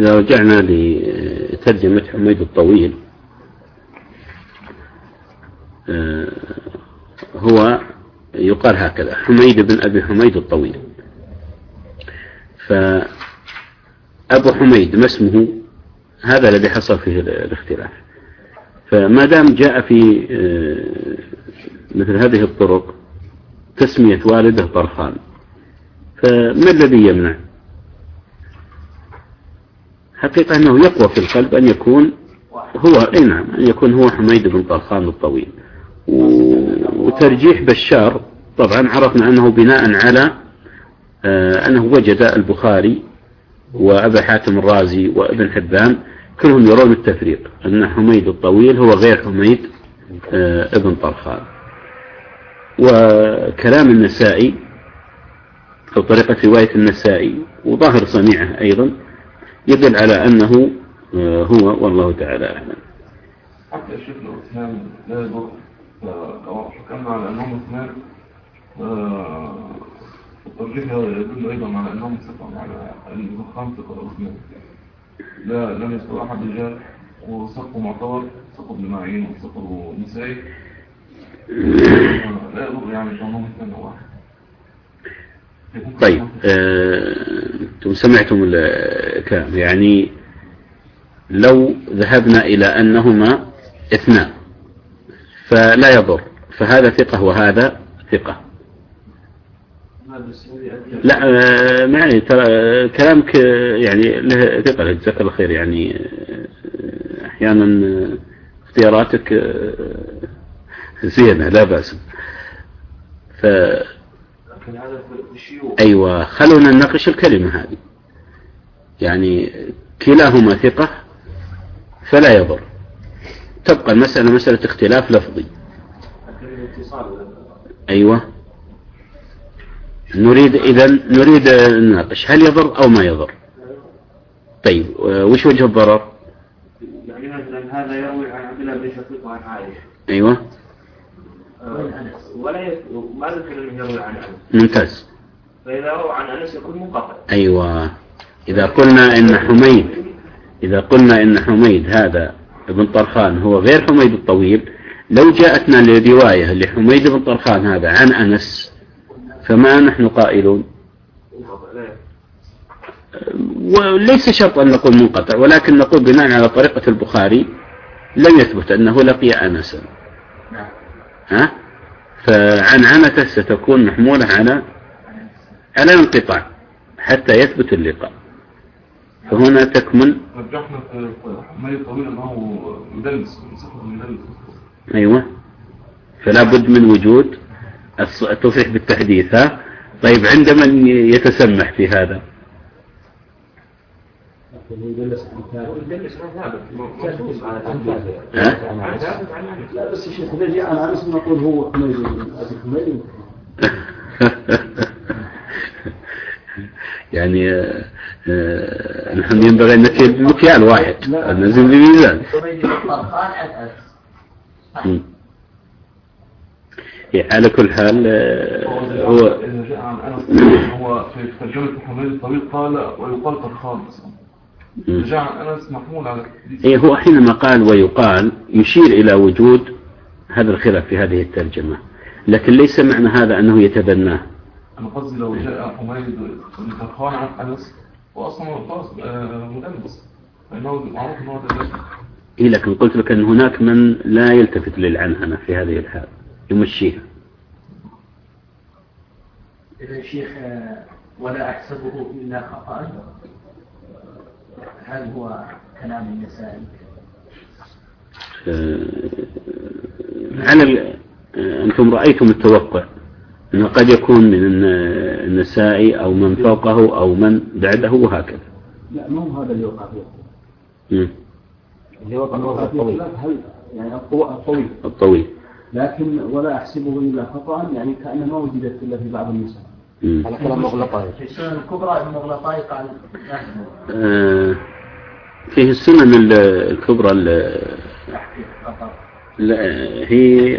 إذا رجعنا لترجمة حميد الطويل آه، هو يقال هكذا حميد بن أبي حميد الطويل. فأبو حميد ما اسمه؟ هذا الذي حصل فيه الاختلاف. فما دام جاء في آه، مثل هذه الطرق تسمية والده طرخان فما الذي يمنع؟ حقيقة أنه يقوى في القلب أن يكون هو أي نعم أن يكون هو حميد بن طرخان الطويل. وترجيح بشار طبعا عرفنا أنه بناء على آه، أنه وجد البخاري وأبا حاتم الرازي وابن حبان كلهم يرون التفريق أن حميد الطويل هو غير حميد آه، ابن طرخان وكلام النسائي أو طريقة رواية النسائي وظاهر صنيعه أيضا يدل على أنه آه، هو والله تعالى أعلم. حتى الشيخ لو إثنان لا يضر لو حكمنا على أنهم إثنان آه، الترجيح يدل أيضا على أنهم ثقة على الدخان ثقة الأثنين لا لم يذكر أحد رجال وثقه معتبر ثقه ابن معين وثقه نسائي آه، لا يضر يعني كونهم اثنين أو واحد. طيب آه، أنتم سمعتم الكلام. يعني لو ذهبنا إلى أنهما اثنان فلا يضر. فهذا ثقة وهذا ثقة. لا آه، ما يعني ترى كلامك يعني له ثقة. جزاك الله خير. يعني آه، أحيانا اختياراتك زينة لا بأس. ف لكن هذا في الشيوخ أيوة خلونا نناقش الكلمة هذه. يعني كلاهما ثقة فلا يضر. تبقى المسألة مسألة اختلاف لفظي. أيوة. نريد إذا نريد نناقش هل يضر أو ما يضر. طيب وش وجه الضرر؟ يعني مثلا هذا يروي عن عبد الله بن شقيق وعن عائشة. أيوة. ولا يت... ما ذكر إنه يروي عن أنس. ممتاز. فإذا روى عن أنس يكون منقطع. أيوة. إذا قلنا إن حميد إذا قلنا إن حميد هذا ابن طرخان هو غير حميد الطويل لو جاءتنا لرواية لحميد بن طرخان هذا عن أنس فما نحن قائلون. وليس شرط أن نقول منقطع ولكن نقول بناء على طريقة البخاري لم يثبت أنه لقي أنسا. ها؟ فعنعنته ستكون محمولة على على الانقطاع حتى يثبت اللقاء. فهنا تكمن رجحنا في حميد طويل أنه مدلس أيوة. فلا بد من وجود التصريح بالتحديث ها؟ طيب عند من يتسمح في هذا يدلس عن كافر. والدلس ما ثابت منصوص على ها؟ عن ثابت. عن انس لا بس يا شيخ اذا جاء عن انس نقول هو حميد. بن أبي حميد. يعني نحن ينبغي نسير بمكيال واحد. نزل بميزان. إيه، على كل حال آه، هو هو في ترجمة حميد الطويل قال ويقال طرخان مثلا أنس محمول على إيه هو حينما قال ويقال يشير إلى وجود هذا الخلاف في هذه الترجمة لكن ليس معنى هذا أنه يتبناه. أنا قصدي لو جاء حميد بن طرخان عن أنس هو أصلا خلاص آه، فإنه معروف أنه مدلس إيه لكن قلت لك أن هناك من لا يلتفت للعنعنة في هذه الحال يمشيها. إذا شيخ آه، ولا أحسبه إلا خطأ؟ هل هو كلام النسائي؟ آه، على ال- آه، أنتم رأيتم التوقع أنه قد يكون من الن- النسائي أو من فوقه أو من بعده وهكذا لا ما هو هذا اللي وقع فيه مم. اللي وقع فيه الطويل هل يعني الطو- الطويل الطويل لكن ولا أحسبه إلا خطأ يعني كأنه ما وجدت إلا في بعض النساء. على كلام مغلقة. في السنن الكبرى المغلطاي قال آه، فيه السنن ال- الكبرى لا هي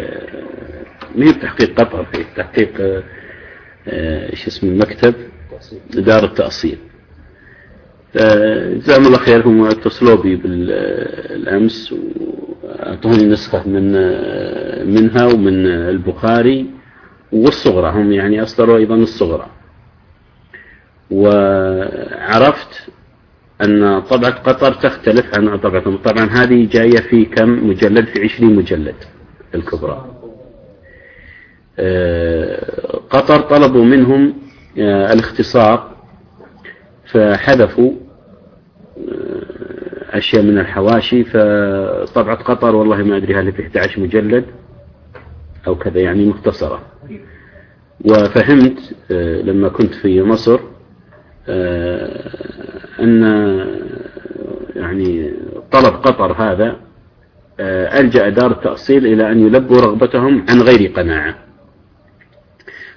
ما هي بتحقيق قطر هي تحقيق آه، آه، شو اسمه المكتب دار التأصيل. آه، جزاهم الله خير هم اتصلوا بي بالأمس وأعطوني نسخة من آه، منها ومن البخاري. والصغرى هم يعني أصدروا أيضا الصغرى. وعرفت أن طبعة قطر تختلف عن طبعتهم طبعا هذه جاية في كم مجلد؟ في عشرين مجلد الكبرى. آه، قطر طلبوا منهم آه، الاختصار فحذفوا آه، أشياء من الحواشي. فطبعة قطر والله ما أدري هل في 11 مجلد أو كذا يعني مختصرة. وفهمت آه، لما كنت في مصر آه، أن يعني طلب قطر هذا آه، ألجأ دار التأصيل إلى أن يلبوا رغبتهم عن غير قناعة.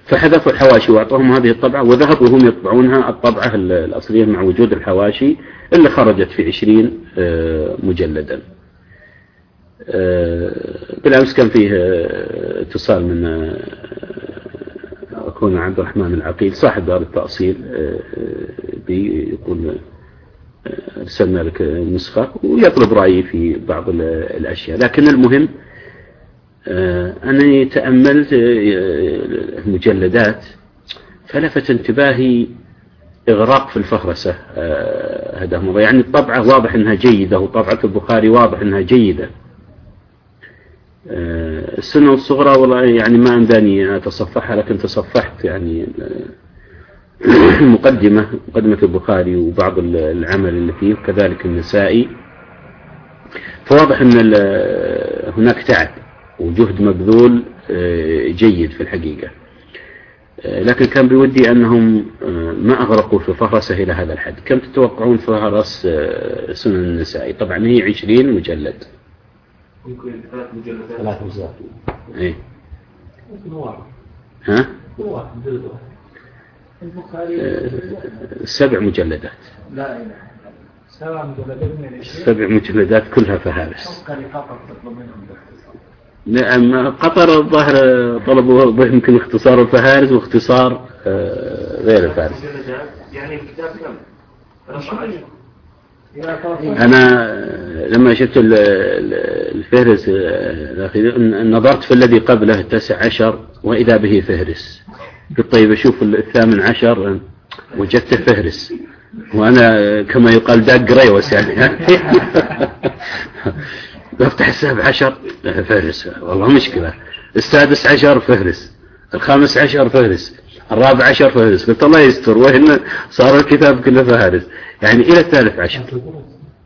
فحذفوا الحواشي وأعطوهم هذه الطبعة وذهبوا هم يطبعونها الطبعة ال- الأصلية مع وجود الحواشي اللي خرجت في عشرين مجلدا. بالأمس كان فيه اتصال من أخونا عبد الرحمن العقيل صاحب دار التأصيل آه، آه، بيقول آه، أرسلنا لك نسخة ويطلب رأيي في بعض ال- الأشياء. لكن المهم أنني تأملت المجلدات فلفت انتباهي إغراق في الفهرسة هذا يعني الطبعة واضح أنها جيدة وطبعة البخاري واضح أنها جيدة. السنة الصغرى والله يعني ما أمداني أتصفحها لكن تصفحت يعني آه، المقدمة مقدمة البخاري وبعض ال- العمل اللي فيه وكذلك النسائي. فواضح أن هناك تعب وجهد مبذول آه، جيد في الحقيقة. آه، لكن كان بودي أنهم آه، ما أغرقوا في فهرسة إلى هذا الحد. كم تتوقعون فهرس آه، سنن النسائي؟ طبعا هي 20 مجلد. ممكن ثلاث مجلدات. ثلاث إيه. ممكن واحد. ها؟ سبع مجلدات. لا إله إلا الله. سبع مجلدات سبع مجلدات كلها فهارس. نعم قطر الظاهر طلبوا به يمكن اختصار الفهارس واختصار آه، غير الفهارس. مجلدات يعني الكتاب كم؟ 13 إذا توصل أنا لما شفت ال- ال- الفهرس نظرت في الذي قبله التاسع عشر وإذا به فهرس. قلت طيب أشوف الثامن عشر وجدته فهرس. وأنا كما يقال داق ريوس يعني. بفتح السابع عشر فهرس. والله مشكلة. السادس عشر فهرس. الخامس عشر فهرس. الرابع عشر فهرس قلت الله يستر وهنا صار الكتاب كله فهرس يعني إلى الثالث عشر.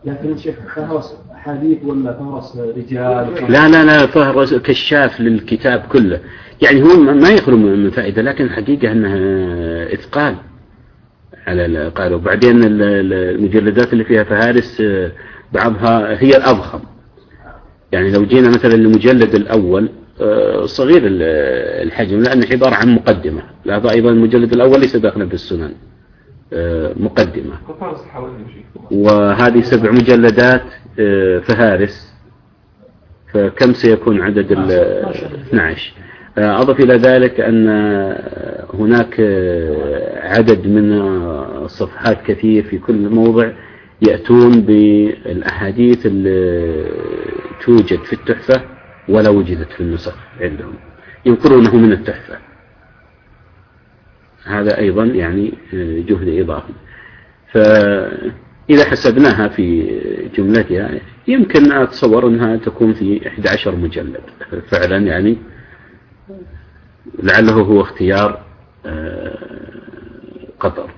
لكن الشيخ فهرس أحاديث ولا فهرس رجال؟ لا لا لا فهرس كشاف للكتاب كله. يعني هو ما يخلو من فائدة لكن الحقيقة أنها إثقال على القارئ. وبعدين ال- ال- المجلدات اللي فيها فهارس آه، بعضها هي الأضخم. يعني لو جينا مثلا المجلد الأول صغير ال- الحجم لأنه عبارة عن مقدمة. هذا أيضا المجلد الأول ليس داخلا في السنن. آه، مقدمة. وهذه سبع مجلدات آه، فهارس فكم سيكون عدد ال 12 آه، أضف إلى ذلك أن آه، هناك آه، عدد من آه، الصفحات كثير في كل موضع يأتون بالأحاديث اللي توجد في التحفة. ولا وجدت في النسخ عندهم ينقلونه من التحفة. هذا أيضا يعني آه، جهد إضافي. فإذا حسبناها في جملتها يمكن أتصور أنها تكون في 11 مجلد. فعلا يعني لعله هو اختيار آه، قطر.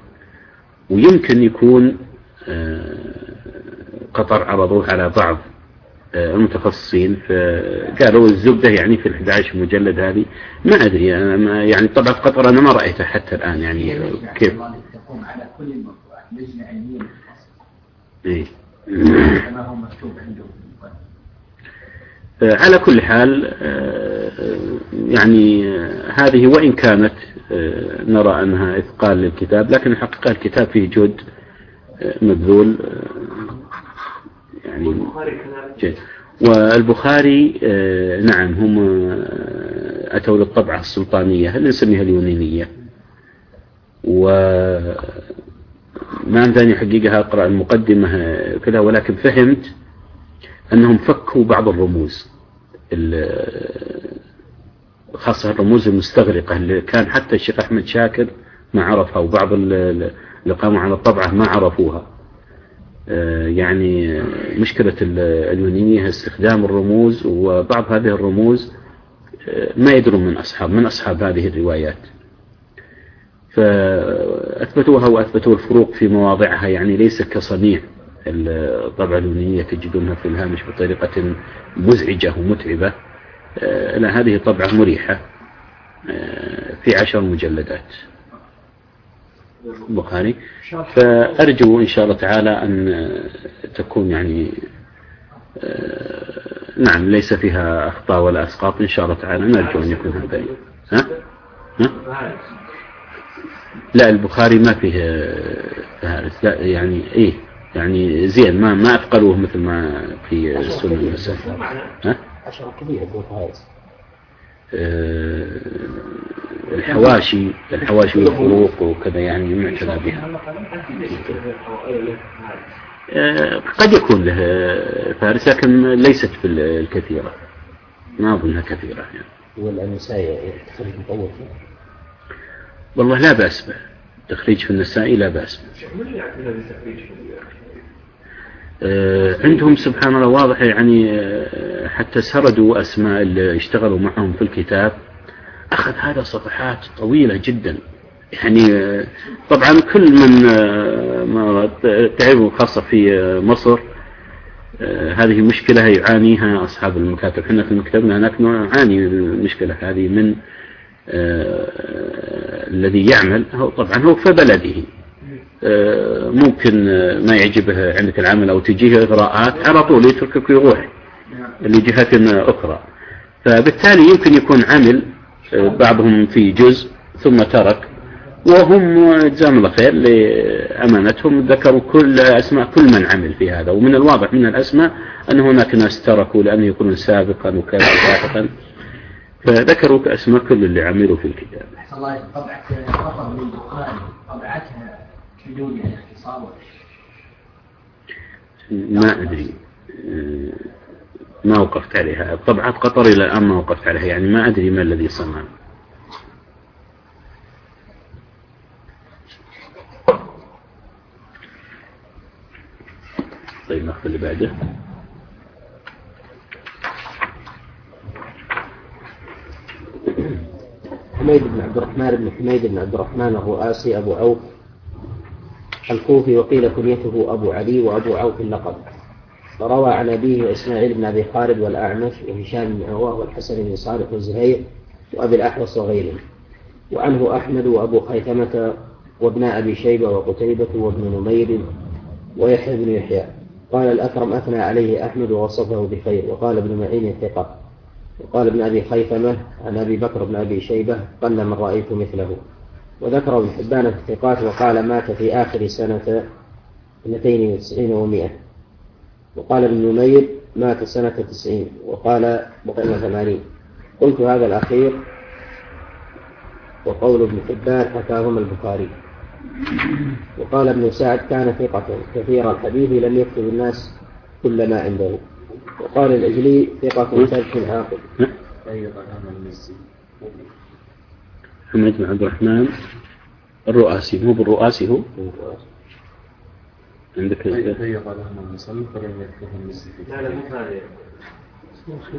ويمكن يكون آه، قطر عرضوه على بعض المتخصصين. فقالوا الزبدة يعني في ال 11 مجلد هذه. ما أدري أنا ما يعني طبعا في قطر أنا ما رأيتها حتى الآن يعني كيف. تقوم على كل لجنة علمية إيه. كما هو مكتوب عندهم. آه، على كل حال آه، يعني آه، هذه وإن كانت آه، نرى أنها إثقال للكتاب لكن الحقيقة الكتاب فيه جهد آه، مبذول آه، يعني جيد. والبخاري آه، نعم هم آه، أتوا للطبعة السلطانية اللي نسميها اليونانية؟ و ما أمداني حقيقة أقرأ المقدمة آه، كذا ولكن فهمت أنهم فكوا بعض الرموز ال- خاصة الرموز المستغرقة اللي كان حتى الشيخ أحمد شاكر ما عرفها وبعض ال- ال- اللي قاموا على الطبعة ما عرفوها. يعني آه، مشكلة ال- اليونانية استخدام الرموز وبعض هذه الرموز آه، ما يدرون من أصحاب من أصحاب هذه الروايات. فأثبتوها وأثبتوا الفروق في مواضعها يعني ليس كصنيع. الطبعة اليونانية تجدونها في الهامش بطريقة مزعجة ومتعبة. آه، لا هذه طبعة مريحة في عشر مجلدات. البخاري فأرجو إن شاء الله تعالى أن آه، تكون يعني آه، نعم ليس فيها أخطاء ولا أسقاط إن شاء الله تعالى نرجو أن يكون هذا ها؟ ها؟ لا البخاري ما فيه آه، فهارس لا يعني إيه يعني زين ما ما أثقلوه مثل ما في السنة والسنة ها؟ عشرة كبيرة آه، الحواشي الحواشي والفروق وكذا يعني معتنى بها. آه، قد يكون له فارس لكن ليست في الكثيرة. ما أظنها كثيرة يعني. والنسائي تخرج مطول والله لا بأس به. تخريج في النسائي لا بأس به. آه، عندهم سبحان الله واضح يعني آه، حتى سردوا أسماء اللي اشتغلوا معهم في الكتاب. أخذ هذا صفحات طويلة جدا. يعني آه، طبعا كل من تعبوا خاصة في مصر هذه مشكلة يعانيها أصحاب المكاتب. إحنا في مكتبنا هناك نعاني المشكلة هذه من الذي يعمل هو طبعا هو في بلده. آه، ممكن آه، ما يعجبه عندك العمل أو تجيه إغراءات على طول يتركك ويروح لجهات أخرى. فبالتالي يمكن يكون عمل آه، بعضهم في جزء ثم ترك وهم جزاهم الله خير لأمانتهم ذكروا كل أسماء كل من عمل في هذا. ومن الواضح من الأسماء أن هناك ناس تركوا لأن يكونون سابقا وكذا لاحقا فذكروا أسماء كل اللي عملوا في الكتاب. الله طبعة خطر من طبعتها بدون اختصار ما أدري. ما وقفت عليها. طبعات قطر إلى الآن ما وقفت عليها. يعني ما أدري ما الذي صنع. طيب ناخذ اللي بعده. حميد بن عبد الرحمن بن حميد بن عبد الرحمن الرؤاسي أبو عوف الكوفي وقيل كنيته أبو علي وأبو عوف اللقب وروى عن أبيه إسماعيل بن أبي خالد والأعمش وهشام بن عواه والحسن بن صالح وزهير وأبي الأحوص وغيرهم. وعنه أحمد وأبو خيثمة وابن أبي شيبة وقتيبة وابن نمير ويحيى بن يحيى. قال الأكرم أثنى عليه أحمد ووصفه بخير. وقال ابن معين ثقة. وقال ابن أبي خيثمة عن أبي بكر بن أبي شيبة قل من رأيت مثله. وذكر ابن حبان في الثقات وقال مات في آخر سنة 92 و100 وقال ابن نمير مات سنة 90 وقال بقينا 80 قلت هذا الأخير وقول ابن حبان حكاهما البخاري. وقال ابن سعد كان ثقة كثير الحديث لم يكتب الناس كل ما عنده. وقال العجلي ثقة ثبت عاقل محمد بن عبد الرحمن الرؤاسي. مو بالرؤاسي هو؟ عندك ضيق لهم المصلي فلم يكتبهم لا لا مو هذا.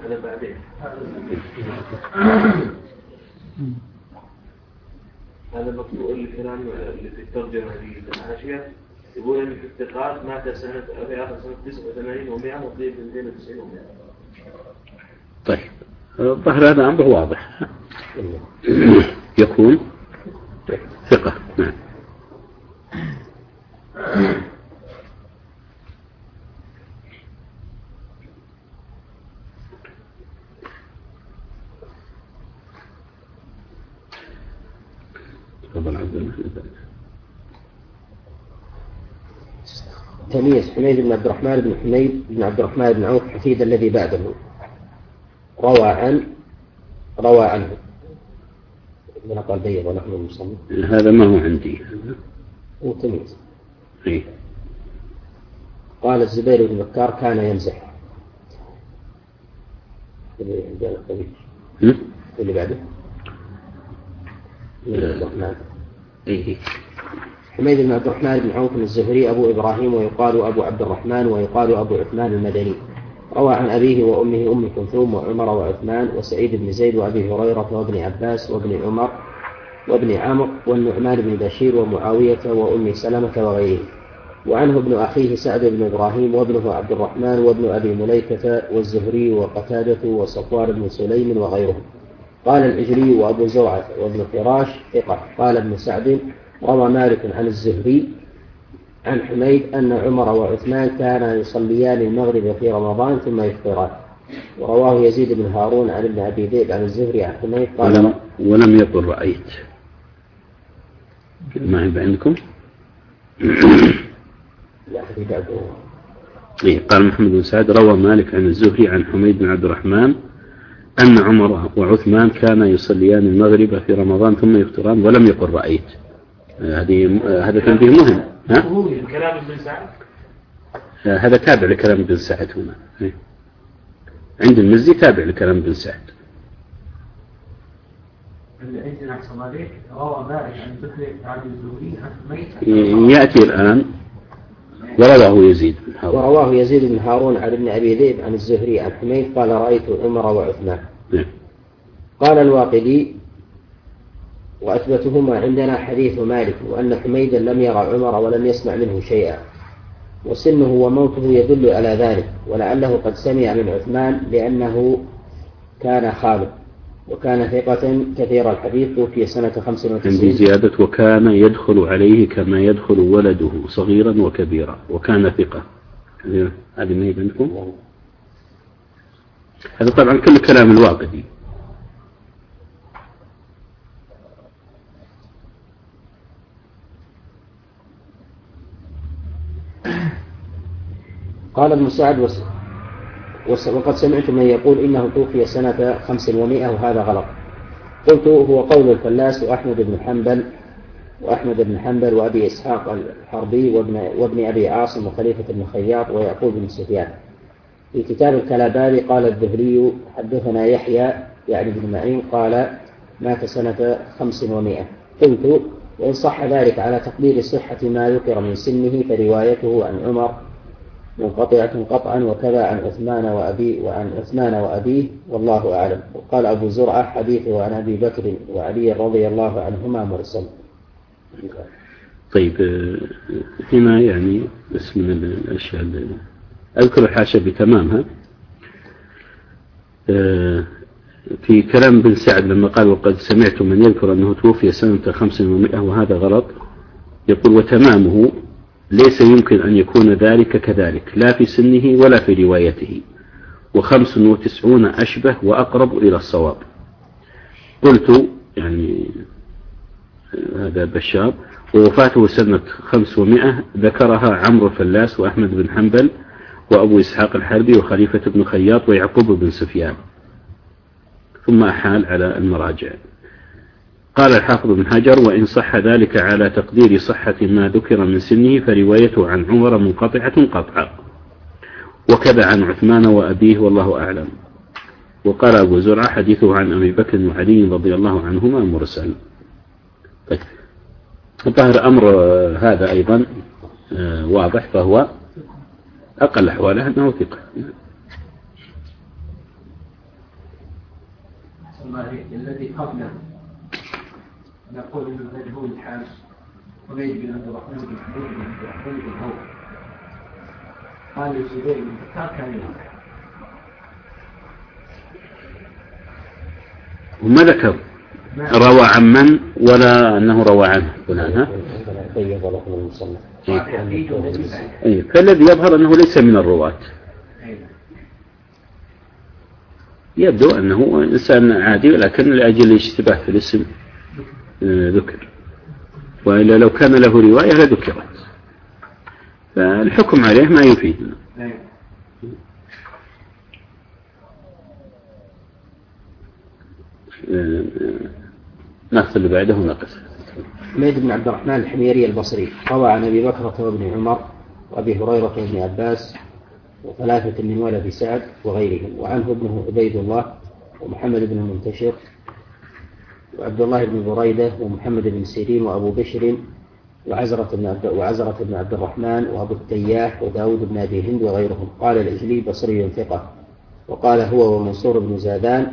هذا بعدين. هذا مكتوب الكلام اللي في الترجمة في الحاشية يقول إن في الثقات مات سنة في آخر سنة 89 و100 وقيل 92 و100 طيب. الظاهر هذا أمر واضح. يكون ثقة. نعم. تمييز حميد بن عبد الرحمن بن حميد بن عبد الرحمن بن عوف حفيد الذي بعده. روى عن روى عنه. قال ونحن هذا ما هو عندي. هو تمييز إيه؟ قال الزبير بن بكار كان يمزح. اللي بعده. الرحمن. إيه. حميد بن عبد الرحمن بن عوف الزهري أبو إبراهيم ويقال أبو عبد الرحمن ويقال أبو عثمان المدني. روى عن أبيه وأمه أم كلثوم وعمر وعثمان وسعيد بن زيد وأبي هريرة وابن عباس وابن عمر وابن عمرو والنعمان بن بشير ومعاوية وأم سلمة وغيرهم. وعنه ابن أخيه سعد بن إبراهيم وابنه عبد الرحمن وابن أبي مليكة والزهري وقتادة وصفوان بن سليم وغيرهم. قال العجلي وأبو زرعة وابن فراش ثقة. قال ابن سعد روى مالك عن الزهري عن حميد أن عمر وعثمان كانا يصليان المغرب في رمضان ثم يفطران. ورواه يزيد بن هارون عن ابن أبي ذئب عن الزهري عن حميد قال ولم, ولم يقل رأيت. ما عند عندكم؟ لا إيه قال محمد بن سعد روى مالك عن الزهري عن حميد بن عبد الرحمن أن عمر وعثمان كانا يصليان المغرب في رمضان ثم يفطران ولم يقل رأيت. هذه هذا تنبيه مهم. ها؟ كلام ابن سعد؟ هذا تابع لكلام ابن سعد هنا. إيه. عند المزي تابع لكلام ابن سعد. ميت. يأتي الآن. ورواه يزيد بن هارون. ورواه يزيد بن هارون عن ابن أبي ذئب عن الزهري عن حميد قال رأيت عمر وعثمان. نعم. قال الواقدي وأثبتهما عندنا حديث مالك وأن حميدا لم يرى عمر ولم يسمع منه شيئا. وسنه وموته يدل على ذلك ولعله قد سمع من عثمان لأنه كان خالد وكان ثقة كثير الحديث توفي سنة عندي 95 زيادة وكان يدخل عليه كما يدخل ولده صغيرا وكبيرا وكان ثقة. هذه ما هي عندكم هذا طبعا كل كلام الواقدي. قال ابن سعد وس... وس... وقد سمعت من يقول إنه توفي سنة خمس ومائة وهذا غلط. قلت هو قول الفلاس وأحمد بن حنبل وأحمد بن حنبل وأبي إسحاق الحربي وابن, وابن أبي عاصم وخليفة بن خياط ويعقوب بن سفيان. في كتاب الكلاباري قال الذهلي حدثنا يحيى يعني بن معين قال مات سنة خمس ومائة قلت وإن صح ذلك على تقدير صحة ما ذكر من سنه فروايته عن عمر منقطعة قطعا وكذا عن عثمان وأبي وعن عثمان وأبيه والله أعلم. وقال أبو زرعة حديثه عن أبي بكر وعلي رضي الله عنهما مرسل. طيب هنا يعني بس من الأشياء أذكر الحاشة بتمامها آه، في كلام بن سعد لما قال وقد سمعت من يذكر أنه توفي سنة خمس ومائة وهذا غلط يقول وتمامه ليس يمكن أن يكون ذلك كذلك لا في سنه ولا في روايته. وخمس وتسعون أشبه وأقرب إلى الصواب. قلت يعني هذا بشار ووفاته سنة خمسمائة ذكرها عمرو الفلاس وأحمد بن حنبل وأبو إسحاق الحربي وخليفة بن خياط ويعقوب بن سفيان. ثم أحال على المراجع. قال الحافظ بن حجر وإن صح ذلك على تقدير صحة ما ذكر من سنه فروايته عن عمر منقطعة قطعا. وكذا عن عثمان وأبيه والله أعلم. وقال أبو زرعة حديثه عن أبي بكر وعلي رضي الله عنهما مرسل. طيب. الظاهر أمر هذا أيضا آه، واضح فهو أقل أحواله أنه ثقة. الذي قبله. نقول إنه مجهول الحال حميد بن عبد الرحمن بن حميد بن عبد الرحمن بن عوف قال الزبير بن بكار كان ينكح وما ذكر؟ روى عن من؟ ولا أنه روى عنه. فلان ها؟ إيه. فالذي يظهر أنه ليس من الرواة. يبدو أنه إنسان عادي ولكن لأجل الاشتباه في الاسم. ذكر. وإلا لو كان له رواية لذكرت. فالحكم عليه ما يفيد. آه، ناخذ اللي بعده ونقص حميد بن عبد الرحمن الحميري البصري. روى عن أبي بكر وابن عمر وأبي هريرة وابن عباس وثلاثة من ولد سعد وغيرهم. وعنه ابنه عبيد الله ومحمد بن المنتشر وعبد الله بن بريدة ومحمد بن سيرين وأبو بشر وعزرة بن عبد وعزرة بن عبد الرحمن وأبو التياح وداود بن أبي هند وغيرهم. قال الاجلي بصري ثقة. وقال هو ومنصور بن زادان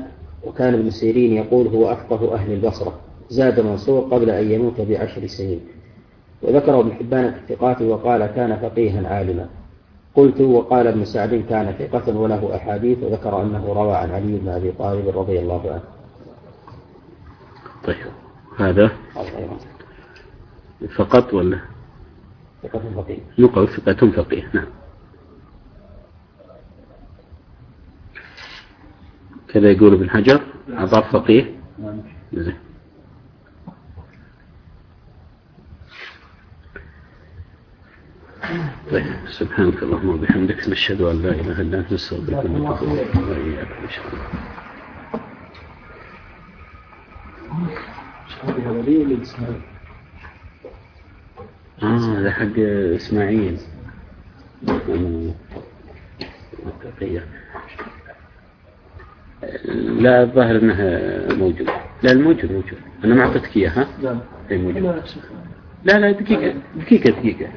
وكان ابن سيرين يقول هو أفقه أهل البصرة. زاد منصور قبل أن يموت بعشر سنين. وذكر ابن حبان في الثقات وقال كان فقيها عالما. قلت وقال ابن سعد كان ثقة وله أحاديث وذكر أنه روى عن علي بن أبي طالب رضي الله عنه. طيب. هذا فقط ولا؟ نقل ثقة فقيه نعم. كذا يقول ابن حجر أضاف فقيه. زين. طيب سبحانك اللهم وبحمدك نشهد أن لا إله إلا أنت نستغفرك ونتوب وإياك إن شاء الله. هذا لي ولا إسماعيل؟ آه هذا حق التقية. لا الظاهر إنه موجود. لا الموجود موجود. أنا ما أعطيتك إياه ها؟ لا. موجود. لا لا دقيقة دقيقة دقيقة.